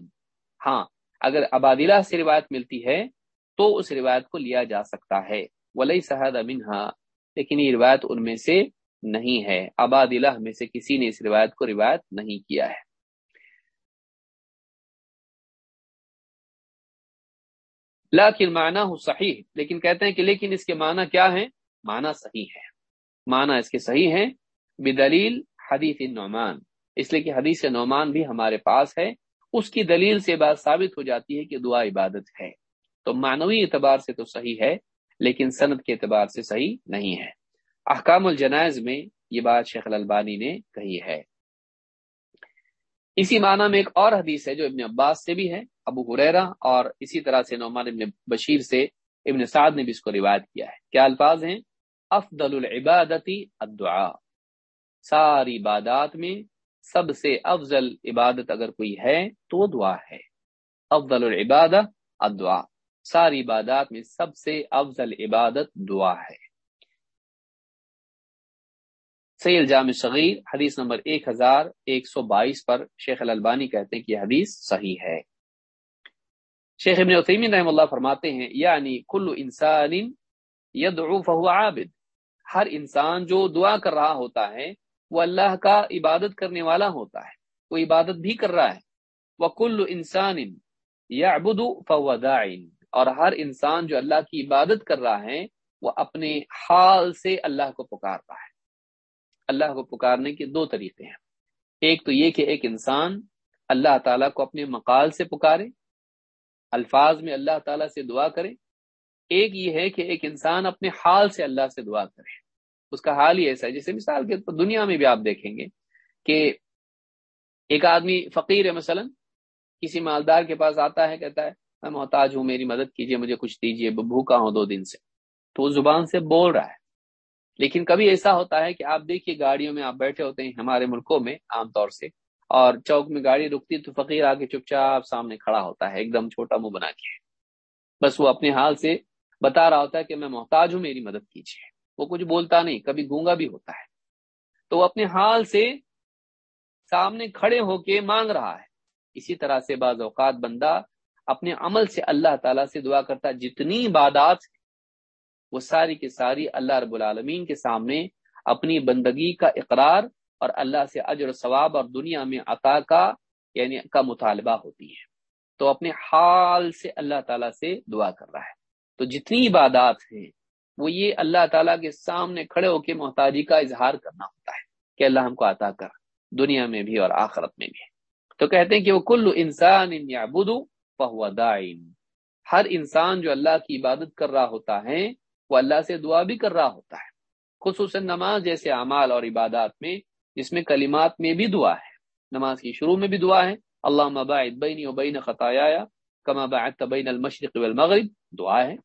ہاں اگر عبادلہ سے روایت ملتی ہے، تو اس روایت کو لیا جا سکتا ہے۔ ولی صحد امنہا لیکن یہ روایت ان میں سے نہیں ہے۔ عبادلہ میں سے کسی نے اس روایت کو روایت نہیں کیا ہے۔ لیکن معنی ہو صحیح، لیکن کہتے ہیں کہ لیکن اس کے معنی کیا ہے معنی صحیح ہے معنی اس کے صحیح ہے بدلیل حدیث نعمان اس لیے کہ حدیث نعمان بھی ہمارے پاس ہے، اس کی دلیل سے بات ثابت ہو جاتی ہے کہ دعا عبادت ہے۔ تو معنوی اعتبار سے تو صحیح ہے، لیکن صنعت کے اعتبار سے صحیح نہیں ہے۔ احکام الجنائز میں یہ بات شیخ البانی نے کہی ہے۔ اسی معنی میں ایک اور حدیث ہے جو ابن عباس سے بھی ہے، ابو حریرا اور اسی طرح سے نعمان ابن بشیر سے ابن سعد نے بھی اس کو روایت کیا ہے۔ کیا الفاظ ہیں؟ افضل العبادتی الدعاء۔ ساری عبادات میں سب سے افضل عبادت اگر کوئی ہے تو وہ دعا ہے۔ افضل العبادہ الدعاء۔ ساری عبادات میں سب سے افضل عبادت دعا ہے۔ سیل جامع صغیر حدیث نمبر ایک ہزار ایک سو بائیس پر شیخ الالبانی کہتے ہیں کہ یہ حدیث صحیح ہے۔ شیخ ابن عثیمین رحم اللہ فرماتے ہیں یعنی کل انسان یدعو فہو عابد۔ ہر انسان جو دعا کر رہا ہوتا ہے وہ اللہ کا عبادت کرنے والا ہوتا ہے، وہ عبادت بھی کر رہا ہے۔ وہ کل انسان یا ابود اور ہر انسان جو اللہ کی عبادت کر رہا ہے، وہ اپنے حال سے اللہ کو پکار رہا ہے۔ اللہ کو پکارنے کے دو طریقے ہیں۔ ایک تو یہ کہ ایک انسان اللہ تعالیٰ کو اپنے مقال سے پکارے، الفاظ میں اللہ تعالیٰ سے دعا کرے۔ ایک یہ ہے کہ ایک انسان اپنے حال سے اللہ سے دعا کرے۔ اس کا حال ہی ایسا ہے۔ جیسے مثال کے دنیا میں بھی آپ دیکھیں گے کہ ایک آدمی فقیر ہے مثلا، کسی مالدار کے پاس آتا ہے، کہتا ہے، میں محتاج ہوں، میری مدد کیجیے مجھے کچھ دیجیے بھوکا ہوں دو دن سے۔ تو اس زبان سے بول رہا ہے۔ لیکن کبھی ایسا ہوتا ہے کہ آپ دیکھیے گاڑیوں میں آپ بیٹھے ہوتے ہیں ہمارے ملکوں میں عام طور سے، اور چوک میں گاڑی رکتی تو فقیر آ کے چپ چاپ سامنے کھڑا ہوتا ہے، ایک دم چھوٹا منہ بنا کے۔ بس وہ اپنے حال سے بتا رہا ہوتا ہے کہ میں محتاج ہوں، میری مدد کیجیے وہ کچھ بولتا نہیں، کبھی گونگا بھی ہوتا ہے۔ تو وہ اپنے حال سے سامنے کھڑے ہو کے مانگ رہا ہے۔ اسی طرح سے بعض اوقات بندہ اپنے عمل سے اللہ تعالیٰ سے دعا کرتا، جتنی عبادات وہ ساری کی ساری اللہ رب العالمین کے سامنے اپنی بندگی کا اقرار اور اللہ سے اجر و ثواب اور دنیا میں عطا کا یعنی کا مطالبہ ہوتی ہے۔ تو اپنے حال سے اللہ تعالیٰ سے دعا کر رہا ہے۔ تو جتنی عبادات ہیں وہ یہ اللہ تعالیٰ کے سامنے کھڑے ہو کے محتاجی کا اظہار کرنا ہوتا ہے کہ اللہ ہم کو عطا کر دنیا میں بھی اور آخرت میں بھی۔ تو کہتے ہیں کہ وہ کل انسان دائن ہر انسان جو اللہ کی عبادت کر رہا ہوتا ہے، وہ اللہ سے دعا بھی کر رہا ہوتا ہے۔ خصوصاً نماز جیسے اعمال اور عبادات میں، جس میں کلمات میں بھی دعا ہے۔ نماز کی شروع میں بھی دعا ہے۔ اللہ مباعد بینی و بین خطایا کما بعدت بین المشرق والمغرب، دعا ہے۔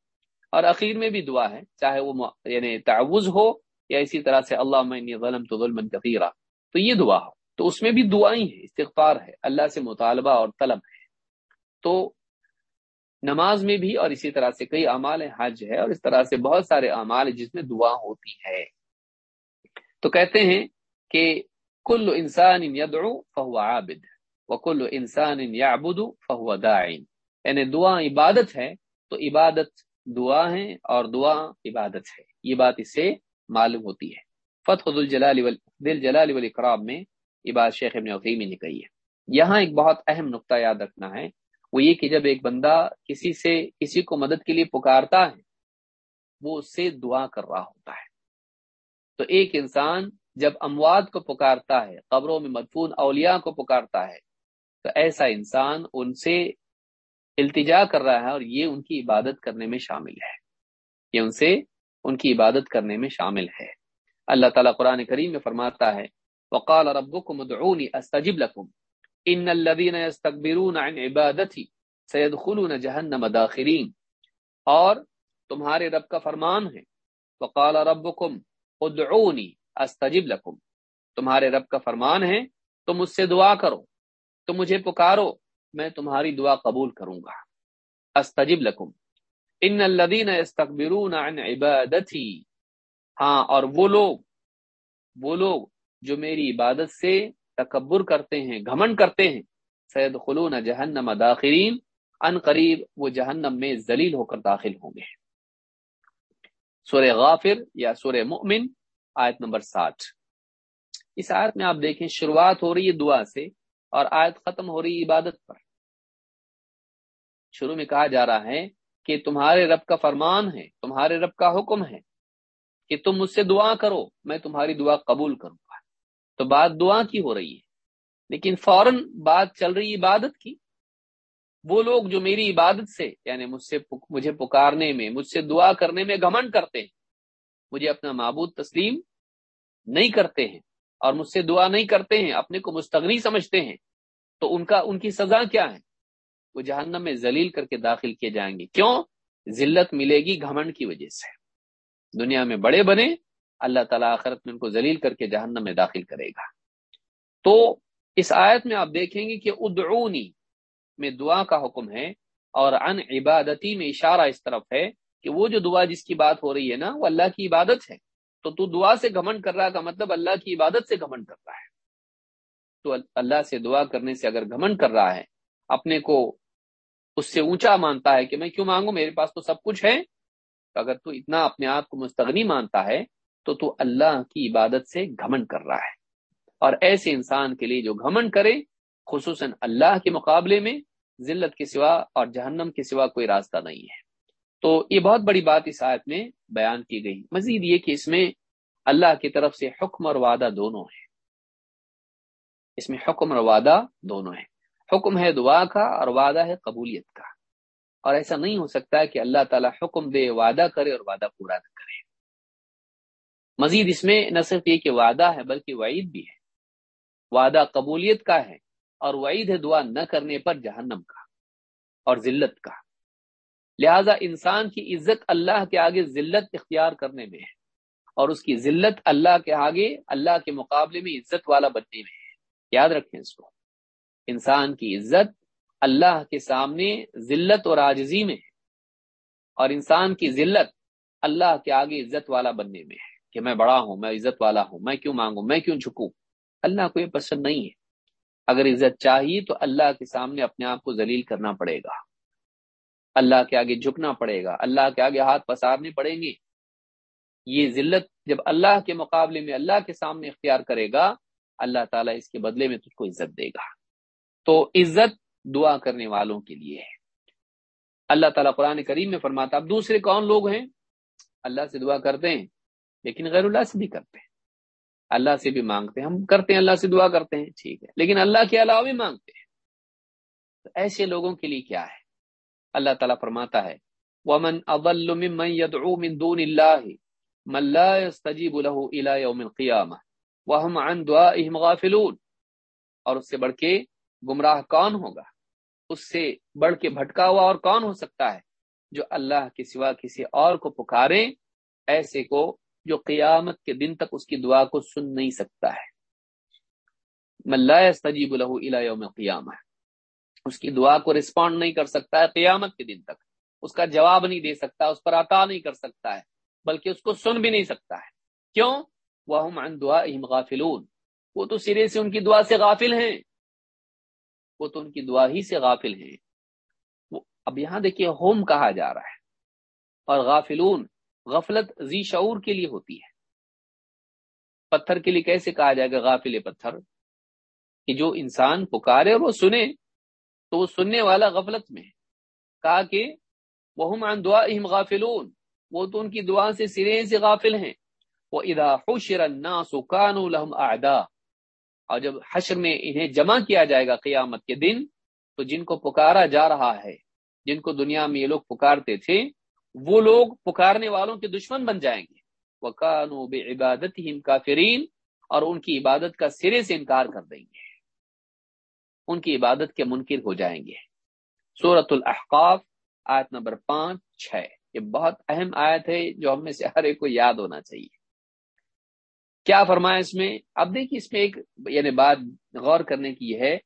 اور اخیر میں بھی دعا ہے، چاہے وہ یعنی تعوض ہو یا اسی طرح سے اللہ ظلم تو ظلم کثیرہ تو یہ دعا ہو تو اس میں بھی دعائیں ہیں، استغفار ہے، اللہ سے مطالبہ اور طلب ہے۔ تو نماز میں بھی اور اسی طرح سے کئی اعمال حج ہے اور اس طرح سے بہت سارے اعمال جس میں دعا ہوتی ہے۔ تو کہتے ہیں کہ کل انسان یدعو فہو عابد و کل انسان یعبد فہو داعین۔ یعنی دعا عبادت ہے، تو عبادت دعا ہے اور دعا عبادت ہے۔ یہ بات اس سے معلوم ہوتی ہے۔ فتح دل جلال دل جلال والاکرام میں یہ بات شیخ ابن عقیمی نے کہی ہے۔ یہاں ایک بہت اہم نقطہ یاد رکھنا ہے۔ وہ یہ کہ جب ایک بندہ کسی سے، کسی کو مدد کے لیے پکارتا ہے، وہ اس سے دعا کر رہا ہوتا ہے۔ تو ایک انسان جب اموات کو پکارتا ہے، قبروں میں مدفون اولیاء کو پکارتا ہے، تو ایسا انسان ان سے التجا کر رہا ہے اور یہ ان کی عبادت کرنے میں شامل ہے۔ یہ ان سے ان کی عبادت کرنے میں شامل ہے۔ اللہ تعالیٰ قرآن کریم میں فرماتا ہے، وقال ربكم ادعوني استجب لكم۔ ان الذين يستكبرون عن عبادتي سيدخلون جهنم داخرين۔ اور تمہارے رب کا فرمان ہے، وقال ربكم ادعوني استجب لكم۔ تمہارے رب کا فرمان ہے، تم مجھ سے دعا کرو، تم مجھے پکارو۔ میں تمہاری دعا قبول کروں گا۔ استجب لکم۔ ان الذين يستكبرون عن عبادتي ہاں اور وہ لوگ وہ لوگ جو میری عبادت سے تکبر کرتے ہیں گھمن کرتے ہیں سید خلون جہنم داخرین۔ ان قریب وہ جہنم میں ذلیل ہو کر داخل ہوں گے۔ سورہ غافر یا سورہ مؤمن، آیت نمبر ساٹھ۔ اس آیت میں آپ دیکھیں، شروعات ہو رہی ہے دعا سے اور آیت ختم ہو رہی ہے عبادت پر۔ شروع میں کہا جا رہا ہے کہ تمہارے رب کا فرمان ہے، تمہارے رب کا حکم ہے کہ تم مجھ سے دعا کرو، میں تمہاری دعا قبول کروں گا۔ تو بات دعا کی ہو رہی ہے، لیکن فوراً بات چل رہی عبادت کی۔ وہ لوگ جو میری عبادت سے یعنی مجھ سے مجھے پکارنے میں، مجھ سے دعا کرنے میں گمن کرتے ہیں، مجھے اپنا معبود تسلیم نہیں کرتے ہیں اور مجھ سے دعا نہیں کرتے ہیں، اپنے کو مستغنی سمجھتے ہیں، تو ان کا، ان کی سزا کیا ہے؟ وہ جہنم میں ذلیل کر کے داخل کیے جائیں گے۔ کیوں؟ ذلت ملے گی گھمنڈ کی وجہ سے۔ دنیا میں بڑے بنے، اللہ تعالیٰ آخرت میں ان کو ذلیل کر کے جہنم میں داخل کرے گا۔ تو اس آیت میں آپ دیکھیں گے کہ ادعونی میں دعا کا حکم ہے اور ان عبادتی میں اشارہ اس طرف ہے کہ وہ جو دعا جس کی بات ہو رہی ہے نا، وہ اللہ کی عبادت ہے۔ تو تو دعا سے گھمنڈ کر رہا کا مطلب اللہ کی عبادت سے گھمنڈ کر رہا ہے۔ تو اللہ سے دعا کرنے سے اگر گھمنڈ کر رہا ہے، اپنے کو اس سے اونچا مانتا ہے کہ میں کیوں مانگوں؟ میرے پاس تو سب کچھ ہے۔ اگر تو اتنا اپنے آپ کو مستغنی مانتا ہے، تو تو اللہ کی عبادت سے گھمن کر رہا ہے۔ اور ایسے انسان کے لیے جو گھمن کرے، خصوصاً اللہ کے مقابلے میں، ذلت کے سوا اور جہنم کے سوا کوئی راستہ نہیں ہے۔ تو یہ بہت بڑی بات اس آیت میں بیان کی گئی۔ مزید یہ کہ اس میں اللہ کی طرف سے حکم اور وعدہ دونوں ہیں۔ اس میں حکم اور وعدہ دونوں ہیں۔ حکم ہے دعا کا اور وعدہ ہے قبولیت کا۔ اور ایسا نہیں ہو سکتا ہے کہ اللہ تعالیٰ حکم دے، وعدہ کرے اور وعدہ پورا نہ کرے۔ مزید اس میں نہ صرف یہ کہ وعدہ ہے بلکہ وعید بھی ہے۔ وعدہ قبولیت کا ہے اور وعید ہے دعا نہ کرنے پر جہنم کا اور ذلت کا۔ لہذا انسان کی عزت اللہ کے آگے ذلت اختیار کرنے میں ہے اور اس کی ذلت اللہ کے آگے، اللہ کے مقابلے میں عزت والا بننے میں ہے۔ یاد رکھیں اس کو۔ انسان کی عزت اللہ کے سامنے ذلت اور آجزی میں ہے۔ اور انسان کی ذلت اللہ کے آگے عزت والا بننے میں ہے کہ میں بڑا ہوں، میں عزت والا ہوں، میں کیوں مانگوں، میں کیوں جھکوں؟ اللہ کو یہ پسند نہیں ہے۔ اگر عزت چاہیے تو اللہ کے سامنے اپنے آپ کو ذلیل کرنا پڑے گا۔ اللہ کے آگے جھکنا پڑے گا، اللہ کے آگے ہاتھ پسارنے پڑیں گے۔ یہ ذلت جب اللہ کے مقابلے میں اللہ کے سامنے اختیار کرے گا، اللہ تعالیٰ اس کے بدلے میں تجھ کو عزت دے گا۔ تو عزت دعا کرنے والوں کے لیے ہے۔ اللہ تعالیٰ قرآن کریم میں فرماتا اب دوسرے کون لوگ ہیں؟ اللہ سے دعا کرتے ہیں، لیکن غیر اللہ سے بھی کرتے ہیں۔ اللہ سے بھی مانگتے ہیں۔ ہم کرتے ہیں، اللہ سے دعا کرتے ہیں، ٹھیک ہے۔ لیکن اللہ کے علاوہ بھی مانگتے ہیں۔ تو ایسے لوگوں کے لیے کیا ہے؟ اللہ تعالیٰ فرماتا ہے، ومن اضل ممن يدعو من دون الله من لا يستجيب له الى يوم القيامه وهم عن دعائهم غافلون۔ اور اس سے بڑھ کے گمراہ کون ہوگا؟ اس سے بڑھ کے بھٹکا ہوا اور کون ہو سکتا ہے جو اللہ کے سوا کسی اور کو پکارے؟ ایسے کو جو قیامت کے دن تک اس کی دعا کو سن نہیں سکتا ہے۔ ملا تجیب الہ یوم قیام اس کی دعا کو رسپونڈ نہیں کر سکتا ہے قیامت کے دن تک۔ اس کا جواب نہیں دے سکتا، اس پر عطا نہیں کر سکتا ہے، بلکہ اس کو سن بھی نہیں سکتا ہے۔ کیوں؟ وہ دعا غافلون۔ وہ تو سرے سے ان کی دعا سے غافل ہیں۔ وہ تو ان کی دعا ہی سے غافل ہیں۔ وہ اب یہاں دیکھیے ہوم کہا جا رہا ہے۔ اور غافلون غفلت زی شعور کے لیے ہوتی ہے۔ پتھر کے لیے کیسے کہا جائے گا غافل پتھر؟ کہ جو انسان پکارے اور وہ سنے، تو وہ سننے والا غفلت میں کہا کہ وہ دعا غافلون۔ وہ تو ان کی دعا سے سرے سے غافل ہیں۔ وہ ادا الناس كانوا لهم اعداء اور جب حشر میں انہیں جمع کیا جائے گا قیامت کے دن، تو جن کو پکارا جا رہا ہے، جن کو دنیا میں یہ لوگ پکارتے تھے، وہ لوگ پکارنے والوں کے دشمن بن جائیں گے۔ وہ بے عبادت کافرین اور ان کی عبادت کا سرے سے انکار کر دیں گے۔ ان کی عبادت کے منکر ہو جائیں گے۔ سورت الاحقاف آیت نمبر پانچ، چھ۔ یہ بہت اہم آیت ہے جو ہم میں سے ہر ایک کو یاد ہونا چاہیے۔ کیا فرمایا اس میں؟ اب دیکھیے اس میں ایک یعنی بات غور کرنے کی ہے،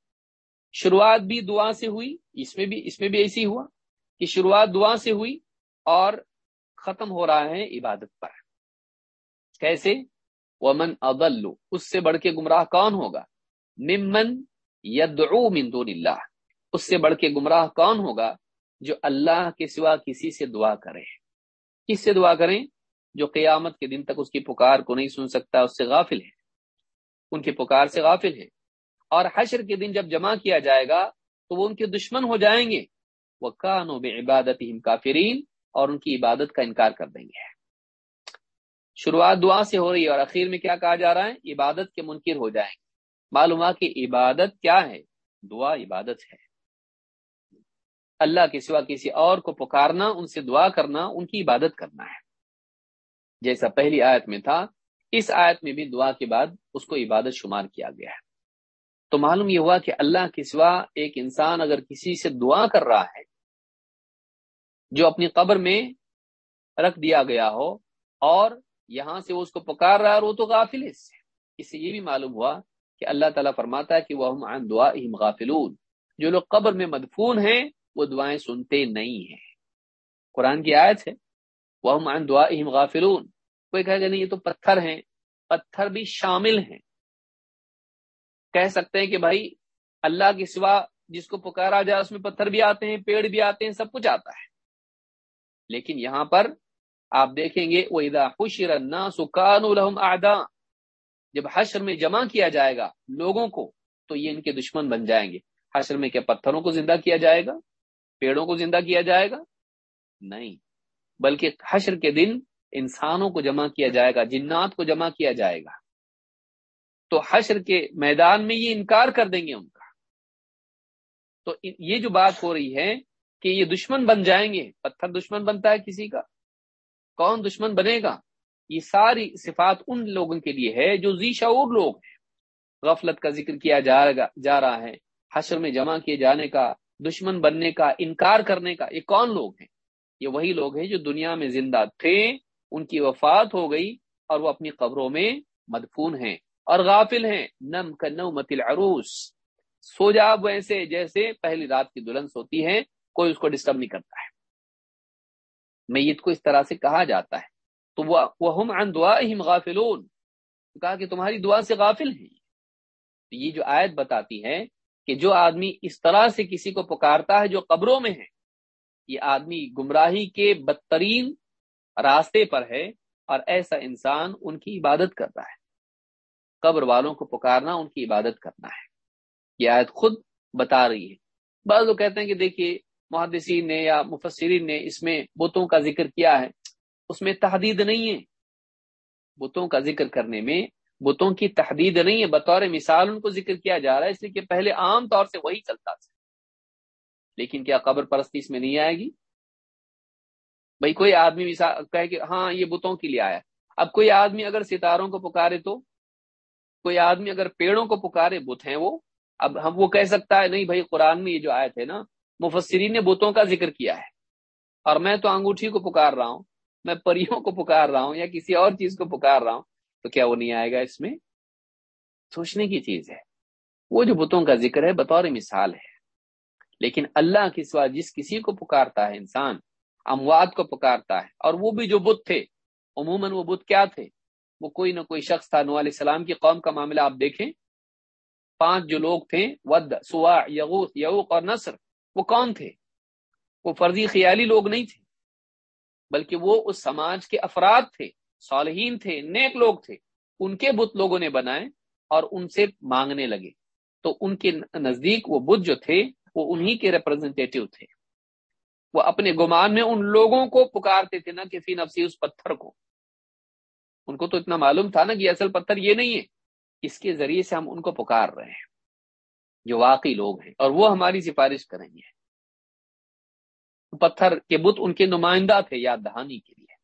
شروعات بھی دعا سے ہوئی، اس میں بھی، اس میں بھی ایسی ہوا کہ شروعات دعا سے ہوئی اور ختم ہو رہا ہے عبادت پر۔ کیسے؟ ومن اضل اس سے بڑھ کے گمراہ کون ہوگا؟ ممن یدعو من دون اللہ اس سے بڑھ کے گمراہ کون ہوگا جو اللہ کے سوا کسی سے دعا کرے؟ کس سے دعا کریں؟ جو قیامت کے دن تک اس کی پکار کو نہیں سن سکتا، اس سے غافل ہے۔ ان کی پکار سے غافل ہے۔ اور حشر کے دن جب جمع کیا جائے گا، تو وہ ان کے دشمن ہو جائیں گے۔ وہ کانو بے عبادت کافرین اور ان کی عبادت کا انکار کر دیں گے۔ شروعات دعا سے ہو رہی ہے اور اخیر میں کیا کہا جا رہا ہے؟ عبادت کے منکر ہو جائیں گے۔ معلوم کہ عبادت کیا ہے؟ دعا عبادت ہے۔ اللہ کے سوا کسی اور کو پکارنا، ان سے دعا کرنا، ان کی عبادت کرنا ہے۔ جیسا پہلی آیت میں تھا، اس آیت میں بھی دعا کے بعد اس کو عبادت شمار کیا گیا ہے۔ تو معلوم یہ ہوا کہ اللہ کے سوا ایک انسان اگر کسی سے دعا کر رہا ہے، جو اپنی قبر میں رکھ دیا گیا ہو اور یہاں سے وہ اس کو پکار رہا ہے اور وہ تو غافل اس سے۔ اس سے یہ بھی معلوم ہوا کہ اللہ تعالیٰ فرماتا ہے کہ وہ دعا غافلون۔ جو لوگ قبر میں مدفون ہیں، وہ دعائیں سنتے نہیں ہیں۔ قرآن کی آیت ہے وہ دعا غافلون۔ کوئی کہے گا نہیں، یہ تو پتھر ہیں۔ پتھر بھی شامل ہیں۔ کہہ سکتے ہیں کہ بھائی، اللہ کے سوا جس کو پکارا جائے، اس میں پتھر بھی آتے ہیں، پیڑ بھی آتے ہیں، سب کچھ آتا ہے۔ لیکن یہاں پر آپ دیکھیں گے وہ ادا خوش رنا سکان الحم آدا جب حشر میں جمع کیا جائے گا لوگوں کو، تو یہ ان کے دشمن بن جائیں گے۔ حشر میں کیا پتھروں کو زندہ کیا جائے گا؟ پیڑوں کو زندہ کیا جائے گا؟ نہیں۔ بلکہ حشر کے دن انسانوں کو جمع کیا جائے گا، جنات کو جمع کیا جائے گا۔ تو حشر کے میدان میں یہ انکار کر دیں گے ان کا تو یہ جو بات ہو رہی ہے کہ یہ دشمن بن جائیں گے، پتھر دشمن بنتا ہے کسی کا؟ کون دشمن بنے گا؟ یہ ساری صفات ان لوگوں کے لیے ہے جو ذی شعور لوگ ہیں۔ غفلت کا ذکر کیا جا رہا ہے۔ حشر میں جمع کیے جانے کا، دشمن بننے کا، انکار کرنے کا، یہ کون لوگ ہیں؟ یہ وہی لوگ ہیں جو دنیا میں زندہ تھے، ان کی وفات ہو گئی اور وہ اپنی قبروں میں مدفون ہیں اور غافل ہیں۔ نم کنومت العروس۔ سو جا ویسے جیسے پہلی رات کی دلہن سوتی ہے کوئی اس کو ڈسٹرب نہیں کرتا ہے۔ میت کو اس طرح سے کہا جاتا ہے۔ تو وہ ہم عن دعائہم غافلون۔ کہا کہ تمہاری دعا سے غافل ہیں۔ یہ جو آیت بتاتی ہے کہ جو آدمی اس طرح سے کسی کو پکارتا ہے جو قبروں میں ہے یہ آدمی گمراہی کے بدترین راستے پر ہے اور ایسا انسان ان کی عبادت کرتا ہے۔ قبر والوں کو پکارنا، ان کی عبادت کرنا ہے۔ یہ آیت خود بتا رہی ہے۔ بعض لوگ کہتے ہیں کہ دیکھیے، محدثین نے یا مفسرین نے اس میں بتوں کا ذکر کیا ہے۔ اس میں تحدید نہیں ہے۔ بتوں کا ذکر کرنے میں بتوں کی تحدید نہیں ہے۔ بطور مثال ان کو ذکر کیا جا رہا ہے، اس لیے کہ پہلے عام طور سے وہی چلتا تھا۔ لیکن کیا قبر پرستی اس میں نہیں آئے گی؟ بھائی کوئی آدمی مثال کہے کہ ہاں یہ بتوں کے لیے آیا۔ اب کوئی آدمی اگر ستاروں کو پکارے تو؟ کوئی آدمی اگر پیڑوں کو پکارے، بت ہیں وہ؟ اب ہم وہ کہہ سکتا ہے، نہیں بھائی، قرآن میں یہ جو آئے تھے نا، مفسرین نے بتوں کا ذکر کیا ہے۔ اور میں تو انگوٹھی کو پکار رہا ہوں، میں پریوں کو پکار رہا ہوں یا کسی اور چیز کو پکار رہا ہوں، تو کیا وہ نہیں آئے گا اس میں؟ سوچنے کی چیز ہے۔ وہ جو بتوں کا ذکر ہے، بطور مثال ہے۔ لیکن اللہ کے سوا جس کسی کو پکارتا ہے انسان اموات کو پکارتا ہے، اور وہ بھی جو بت تھے، عموماً وہ بت کیا تھے؟ وہ کوئی نہ کوئی شخص تھا نو علیہ السلام کی قوم کا معاملہ آپ دیکھیں۔ پانچ جو لوگ تھے، ود، سوا یغوت یعوق اور نصر، وہ کون تھے؟ وہ فرضی خیالی لوگ نہیں تھے، بلکہ وہ اس سماج کے افراد تھے، صالحین تھے، نیک لوگ تھے۔ ان کے بت لوگوں نے بنائے اور ان سے مانگنے لگے۔ تو ان کے نزدیک وہ بت جو تھے وہ انہی کے ریپرزینٹیو تھے۔ وہ اپنے گمان میں ان لوگوں کو پکارتے تھے نا کہ فی نفسی اس پتھر کو۔ ان کو تو اتنا معلوم تھا نا کہ اصل پتھر یہ نہیں ہے۔ اس کے ذریعے سے ہم ان کو پکار رہے ہیں۔ جو واقعی لوگ ہیں۔ اور وہ ہماری سفارش کریں گے۔ پتھر کے بت ان کے نمائندہ تھے یاد دہانی کے لیے۔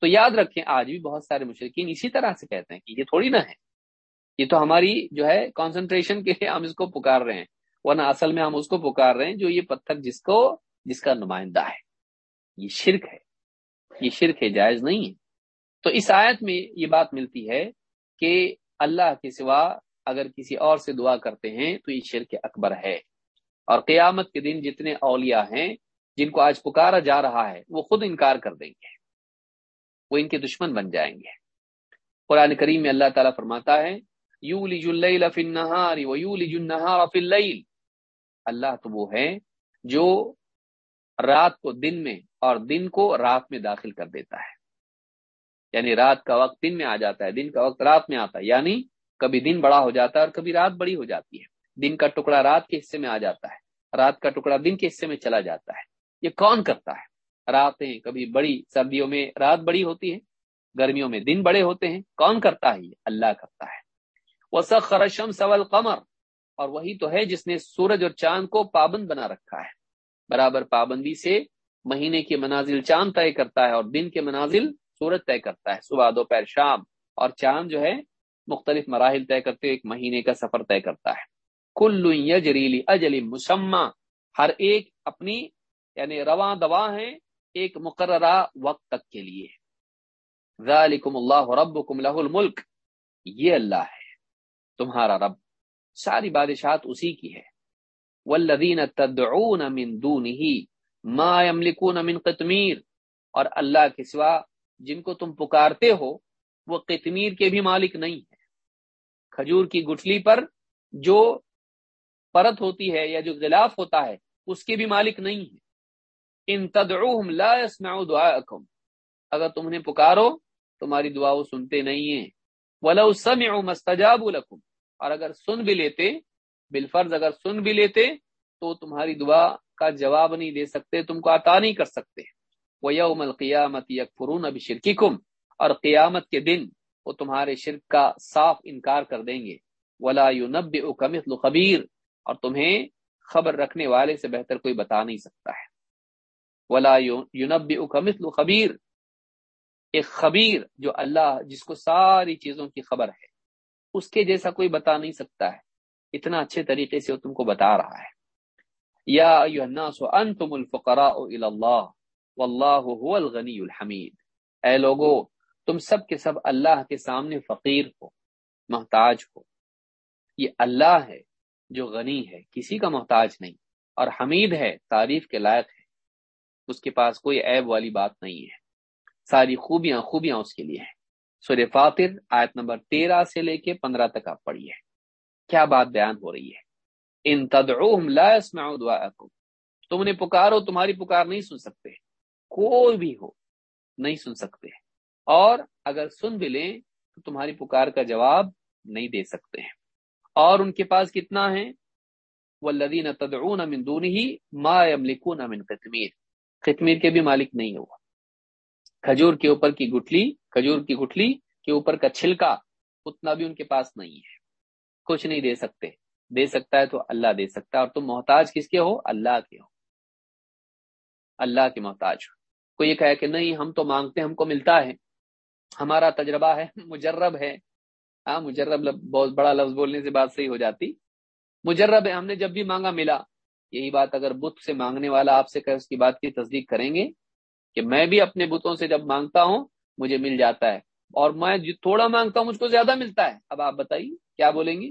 تو یاد رکھیں، آج بھی بہت سارے مشرقین اسی طرح سے کہتے ہیں کہ یہ تھوڑی نہ ہے۔ یہ تو ہماری جو ہے کانسنٹریشن کے لیے ہم اس کو پکار رہے ہیں۔ ورنہ اصل میں ہم اس کو پکار رہے ہیں جو یہ پتھر جس کو جس کا نمائندہ ہے۔ یہ شرک ہے۔ یہ شرک ہے، جائز نہیں ہے۔ تو اس آیت میں یہ بات ملتی ہے کہ اللہ کے سوا اگر کسی اور سے دعا کرتے ہیں تو یہ شرک اکبر ہے۔ اور قیامت کے دن جتنے اولیاء ہیں، جن کو آج پکارا جا رہا ہے، وہ خود انکار کر دیں گے۔ وہ ان کے دشمن بن جائیں گے۔ قرآن کریم میں اللہ تعالیٰ فرماتا ہے یو لی اللہ تو وہ ہے جو رات کو دن میں اور دن کو رات میں داخل کر دیتا ہے۔ یعنی رات کا وقت دن میں آ جاتا ہے، دن کا وقت رات میں آتا ہے۔ یعنی کبھی دن بڑا ہو جاتا ہے اور کبھی رات بڑی ہو جاتی ہے۔ دن کا ٹکڑا رات کے حصے میں آ جاتا ہے۔ رات کا ٹکڑا دن کے حصے میں چلا جاتا ہے۔ یہ کون کرتا ہے؟ راتیں کبھی بڑی، سردیوں میں رات بڑی ہوتی ہے گرمیوں میں دن بڑے ہوتے ہیں۔ کون کرتا ہے یہ؟ اللہ کرتا ہے۔ وہ سخرشم سول قمر اور وہی تو ہے جس نے سورج اور چاند کو پابند بنا رکھا ہے۔ برابر پابندی سے مہینے کے منازل چاند طے کرتا ہے اور دن کے منازل سورج طے کرتا ہے۔ صبح، دوپہر، شام۔ اور چاند جو ہے، مختلف مراحل طے کرتے ایک مہینے کا سفر طے کرتا ہے۔ کل یجریلی اجلی مسمہ ہر ایک اپنی یعنی رواں دوا ہے ایک مقررہ وقت تک کے لیے۔ ذالکم اللہ ربکم لہ الملک۔ یہ اللہ ہے، تمہارا رب۔ ساری بادشاہت اسی کی ہے۔ والذین تدعون من دونه ما یملکون من قطمیر اور اللہ کے سوا جن کو تم پکارتے ہو، وہ قطمیر کے بھی مالک نہیں ہے کھجور کی گٹھلی پر جو پرت ہوتی ہے یا جو غلاف ہوتا ہے، اس کے بھی مالک نہیں ہے ان تدعوهم لا يسمعوا دعاءكم۔ اگر تم انہیں پکارو، تمہاری دعا وہ سنتے نہیں ہیں۔ ولو سمعوا مستجابوا لكم۔ اور اگر سن بھی لیتے، بالفرض اگر سن بھی لیتے، تو تمہاری دعا کا جواب نہیں دے سکتے، تم کو عطا نہیں کر سکتے۔ وہ یوم القیامت یکفرون بشرککم اور قیامت کے دن وہ تمہارے شرک کا صاف انکار کر دیں گے۔ ولا ينبئك مثل خبیر اور تمہیں خبر رکھنے والے سے بہتر کوئی بتا نہیں سکتا ہے۔ ولا ينبئك مثل خبیر ایک خبیر جو اللہ، جس کو ساری چیزوں کی خبر ہے۔ اس کے جیسا کوئی بتا نہیں سکتا ہے۔ اتنا اچھے طریقے سے وہ تم کو بتا رہا ہے۔ یا الناس انتم الفقراء الى الله هو الغنی الحمید۔ اے لوگو، تم سب کے سب اللہ کے سامنے فقیر ہو، محتاج ہو۔ یہ اللہ ہے جو غنی ہے، کسی کا محتاج نہیں۔ اور حمید ہے، تعریف کے لائق ہے۔ اس کے پاس کوئی عیب والی بات نہیں ہے۔ ساری خوبیاں خوبیاں اس کے لیے ہیں۔ سورہ فاطر آیت نمبر تیرہ سے لے کے پندرہ تک آپ پڑھیے۔ کیا بات بیان ہو رہی ہے؟ ان تدعوهم لا يسمعوا تم نے پکارو، تمہاری پکار نہیں سن سکتے۔ کوئی بھی ہو، نہیں سن سکتے۔ اور اگر سن بھی لیں، تو تمہاری پکار کا جواب نہیں دے سکتے ہیں۔ اور ان کے پاس کتنا ہے؟ والذین تدعون من دونه ما يملكون من قطمیر۔ قطمیر کے بھی مالک نہیں ہوا۔ کھجور کے اوپر کی گٹلی کھجور کی گٹلی کے اوپر کا چھلکا اتنا بھی ان کے پاس نہیں ہے۔ کچھ نہیں دے سکتے۔ دے سکتا ہے تو اللہ دے سکتا ہے۔ اور تم محتاج کس کے ہو؟ اللہ کے ہو۔ اللہ کے محتاج ہو۔ کوئی یہ کہے کہ نہیں، ہم تو مانگتے، ہم کو ملتا ہے۔ ہمارا تجربہ ہے، مجرب ہے۔ ہاں مجرب بہت بڑا لفظ بولنے سے بات صحیح ہو جاتی۔ مجرب ہے، ہم نے جب بھی مانگا، ملا۔ یہی بات اگر بت سے مانگنے والا آپ سے کہ اس کی بات کی تصدیق کریں گے کہ میں بھی اپنے بتوں سے جب مانگتا ہوں مجھے مل جاتا ہے۔ اور میں تھوڑا مانگتا ہوں، مجھ کو زیادہ ملتا ہے۔ اب آپ بتائیے، کیا بولیں گے؟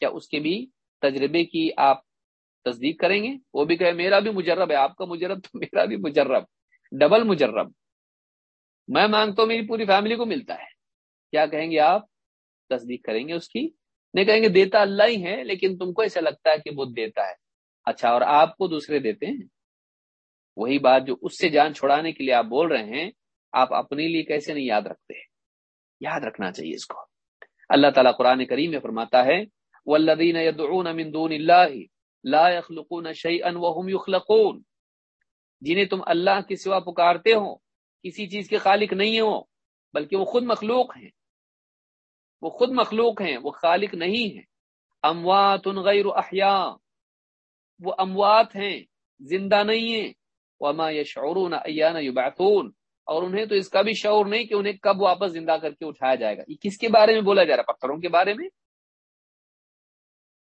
کیا اس کے بھی تجربے کی آپ تصدیق کریں گے؟ وہ بھی کہے، میرا بھی مجرب ہے، آپ کا مجرب تو میرا بھی مجرب، ڈبل مجرب۔ میں مانگتا ہوں، میری پوری فیملی کو ملتا ہے۔ کیا کہیں گے آپ؟ تصدیق کریں گے اس کی۔ نہیں کہیں گے، دیتا اللہ ہی ہے لیکن تم کو ایسا لگتا ہے کہ بدھ دیتا ہے۔ اچھا اور آپ کو دوسرے دیتے ہیں؟ وہی بات جو اس سے جان چھڑانے کے لیے آپ بول رہے ہیں آپ اپنے لیے کیسے نہیں یاد رکھتے؟ یاد رکھنا چاہیے اس کو۔ اللہ تعالیٰ قرآن کریم میں فرماتا ہے والذین يدعون من دون اللہ لا يخلقون شيئا وهم يخلقون۔ جنہیں تم اللہ کے سوا پکارتے ہو، کسی چیز کے خالق نہیں ہو، بلکہ وہ خود مخلوق ہیں۔ وہ خود مخلوق ہیں، وہ خالق نہیں ہیں۔ اموات غیر احیاء وہ اموات ہیں، زندہ نہیں ہیں۔ وما يشعرون ایان یبعثون اور انہیں تو اس کا بھی شعور نہیں کہ انہیں کب واپس زندہ کر کے اٹھایا جائے گا۔ یہ کس کے بارے میں بولا جا رہا ہے؟ پتھروں کے بارے میں؟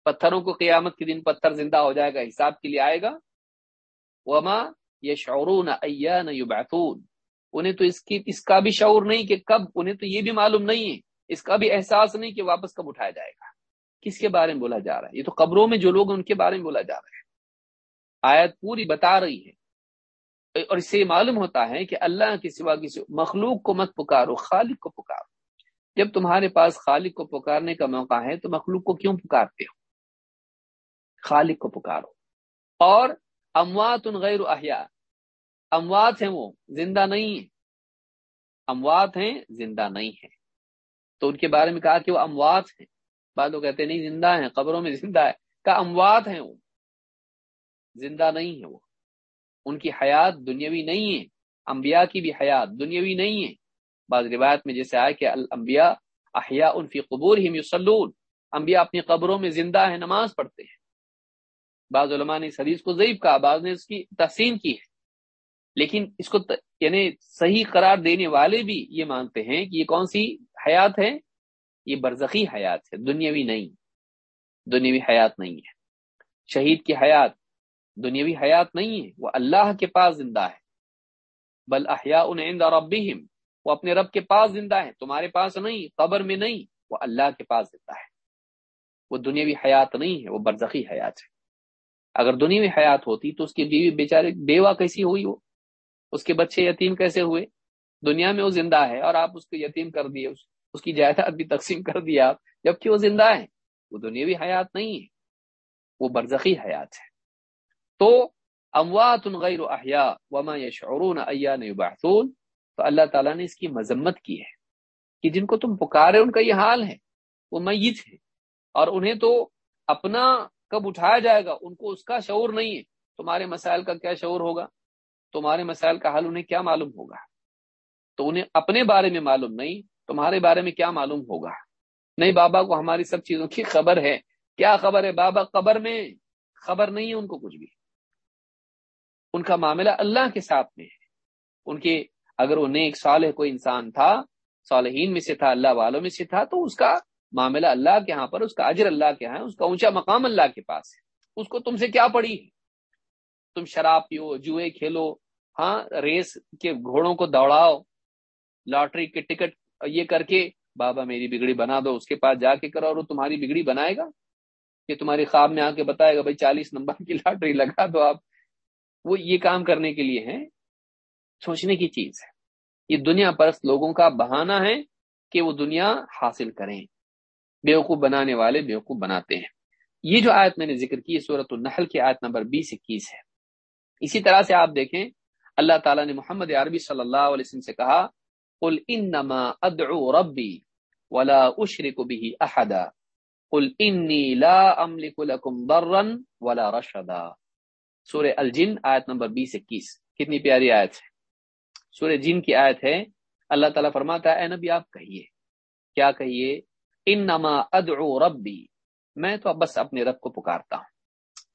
پتھروں کو قیامت کے دن پتھر زندہ ہو جائے گا، حساب کے لیے آئے گا۔ وما یہ شعرون یبعثون انہیں تو اس کی، اس کا بھی شعور نہیں کہ کب، انہیں تو یہ بھی معلوم نہیں ہے۔ اس کا بھی احساس نہیں کہ واپس کب اٹھایا جائے گا۔ کس کے بارے میں بولا جا رہا ہے؟ یہ تو قبروں میں جو لوگ ان کے بارے میں بولا جا رہا ہے۔ آیت پوری بتا رہی ہے۔ اور اس سے معلوم ہوتا ہے کہ اللہ کے سوا کسی مخلوق کو مت پکارو، خالق کو پکارو۔ جب تمہارے پاس خالق کو پکارنے کا موقع ہے تو مخلوق کو کیوں پکارتے ہو؟ خالق کو پکارو۔ اور اموات ان غیر احیاء اموات ہیں وہ، زندہ نہیں ہیں۔ اموات ہیں، زندہ نہیں ہیں۔ تو ان کے بارے میں کہا کہ وہ اموات ہیں۔ بعد وہ کہتے نہیں، زندہ ہیں، قبروں میں زندہ ہے۔ کہا اموات ہیں وہ، زندہ نہیں ہے وہ۔ ان کی حیات دنیاوی نہیں ہے انبیاء کی بھی حیات دنیاوی نہیں ہے بعض روایت میں جیسے آئے کہ الانبیاء احیاء فی قبور ہی یصلون انبیاء اپنی قبروں میں زندہ ہیں، نماز پڑھتے ہیں۔ بعض علماء نے اس حدیث کو ضعیف کہا، بعض نے اس کی تحسین کی ہے۔ لیکن اس کو یعنی صحیح قرار دینے والے بھی یہ مانتے ہیں کہ یہ کون سی حیات ہے یہ برزخی حیات ہے، دنیاوی نہیں۔ دنیاوی حیات نہیں ہے۔ شہید کی حیات دنیاوی حیات نہیں ہے، وہ اللہ کے پاس زندہ ہے۔ بل احیاء عند ربهم وہ اپنے رب کے پاس زندہ ہے تمہارے پاس نہیں، قبر میں نہیں، وہ اللہ کے پاس زندہ ہے۔ وہ دنیاوی حیات نہیں ہے، وہ برزخی حیات ہے۔ اگر دنیا میں حیات ہوتی تو اس کی بیوی بیچارے بیوہ کیسی ہوئی وہ؟ اس کے بچے یتیم کیسے ہوئے؟ دنیا میں وہ زندہ ہے اور آپ اس کو یتیم کر دیے، اس کی جائیداد بھی تقسیم کر دیا آپ، جبکہ وہ زندہ ہے وہ دنیاوی حیات نہیں ہے، وہ برزخی حیات ہے۔ تو اموات غیر احیاء وما یشعرون ایان یبعثون، تو اللہ تعالیٰ نے اس کی مذمت کی ہے کہ جن کو تم پکارے ان کا یہ حال ہے، وہ میت ہے اور انہیں تو اپنا کب اٹھایا جائے گا؟ ان کو اس کا شعور نہیں ہے۔ تمہارے مسائل کا کیا شعور ہوگا؟ تمہارے مسائل کا حل انہیں کیا معلوم ہوگا؟ تو انہیں اپنے بارے میں معلوم نہیں، تمہارے بارے میں کیا معلوم ہوگا؟ نہیں، بابا کو ہماری سب چیزوں کی خبر ہے۔ کیا خبر ہے بابا؟ قبر میں خبر نہیں ہے ان کو کچھ بھی۔ ان کا معاملہ اللہ کے ساتھ میں ہے۔ ان کے اگر وہ نیک صالح کوئی انسان تھا، صالحین میں سے تھا، اللہ والوں میں سے تھا، تو اس کا معاملہ اللہ کے ہاں پر، اس کا اجر اللہ کے ہاں اس کا اونچا مقام اللہ کے پاس ہے۔ اس کو تم سے کیا پڑی؟ ہے تم شراب پیو، جوئے کھیلو ہاں ریس کے گھوڑوں کو دوڑاؤ، لاٹری کے ٹکٹ یہ کر کے، بابا میری بگڑی بنا دو، اس کے پاس جا کے کرو، اور وہ تمہاری بگڑی بنائے گا؟ کہ تمہاری خواب میں آ کے بتائے گا، بھائی چالیس نمبر کی لاٹری لگا دو آپ۔ وہ یہ کام کرنے کے لیے ہے، سوچنے کی چیز ہے۔ یہ دنیا پرست لوگوں کا بہانہ ہے کہ وہ دنیا حاصل کریں۔ بیوقوف بنانے والے بیوقوف بناتے ہیں۔ یہ جو آیت میں نے ذکر کی صورت النحل کی آیت نمبر بیس اکیس ہے۔ اسی طرح سے آپ دیکھیں، اللہ تعالیٰ نے محمد عربی صلی اللہ علیہ وسلم سے کہا، قل انما ادعو ربی ولا اشرک به احدا۔ قل انی لا املک لکم ضرا ولا رشدا۔ سورہ الجن، آیت نمبر بیس اکیس۔ کتنی پیاری آیت ہے۔ سورہ جن کی آیت ہے۔ اللہ تعالیٰ فرماتا ہے، اے نبی، آپ کہیے۔ کیا کہیے؟ انما ادعو ربی۔ میں تو بس اپنے رب کو پکارتا ہوں۔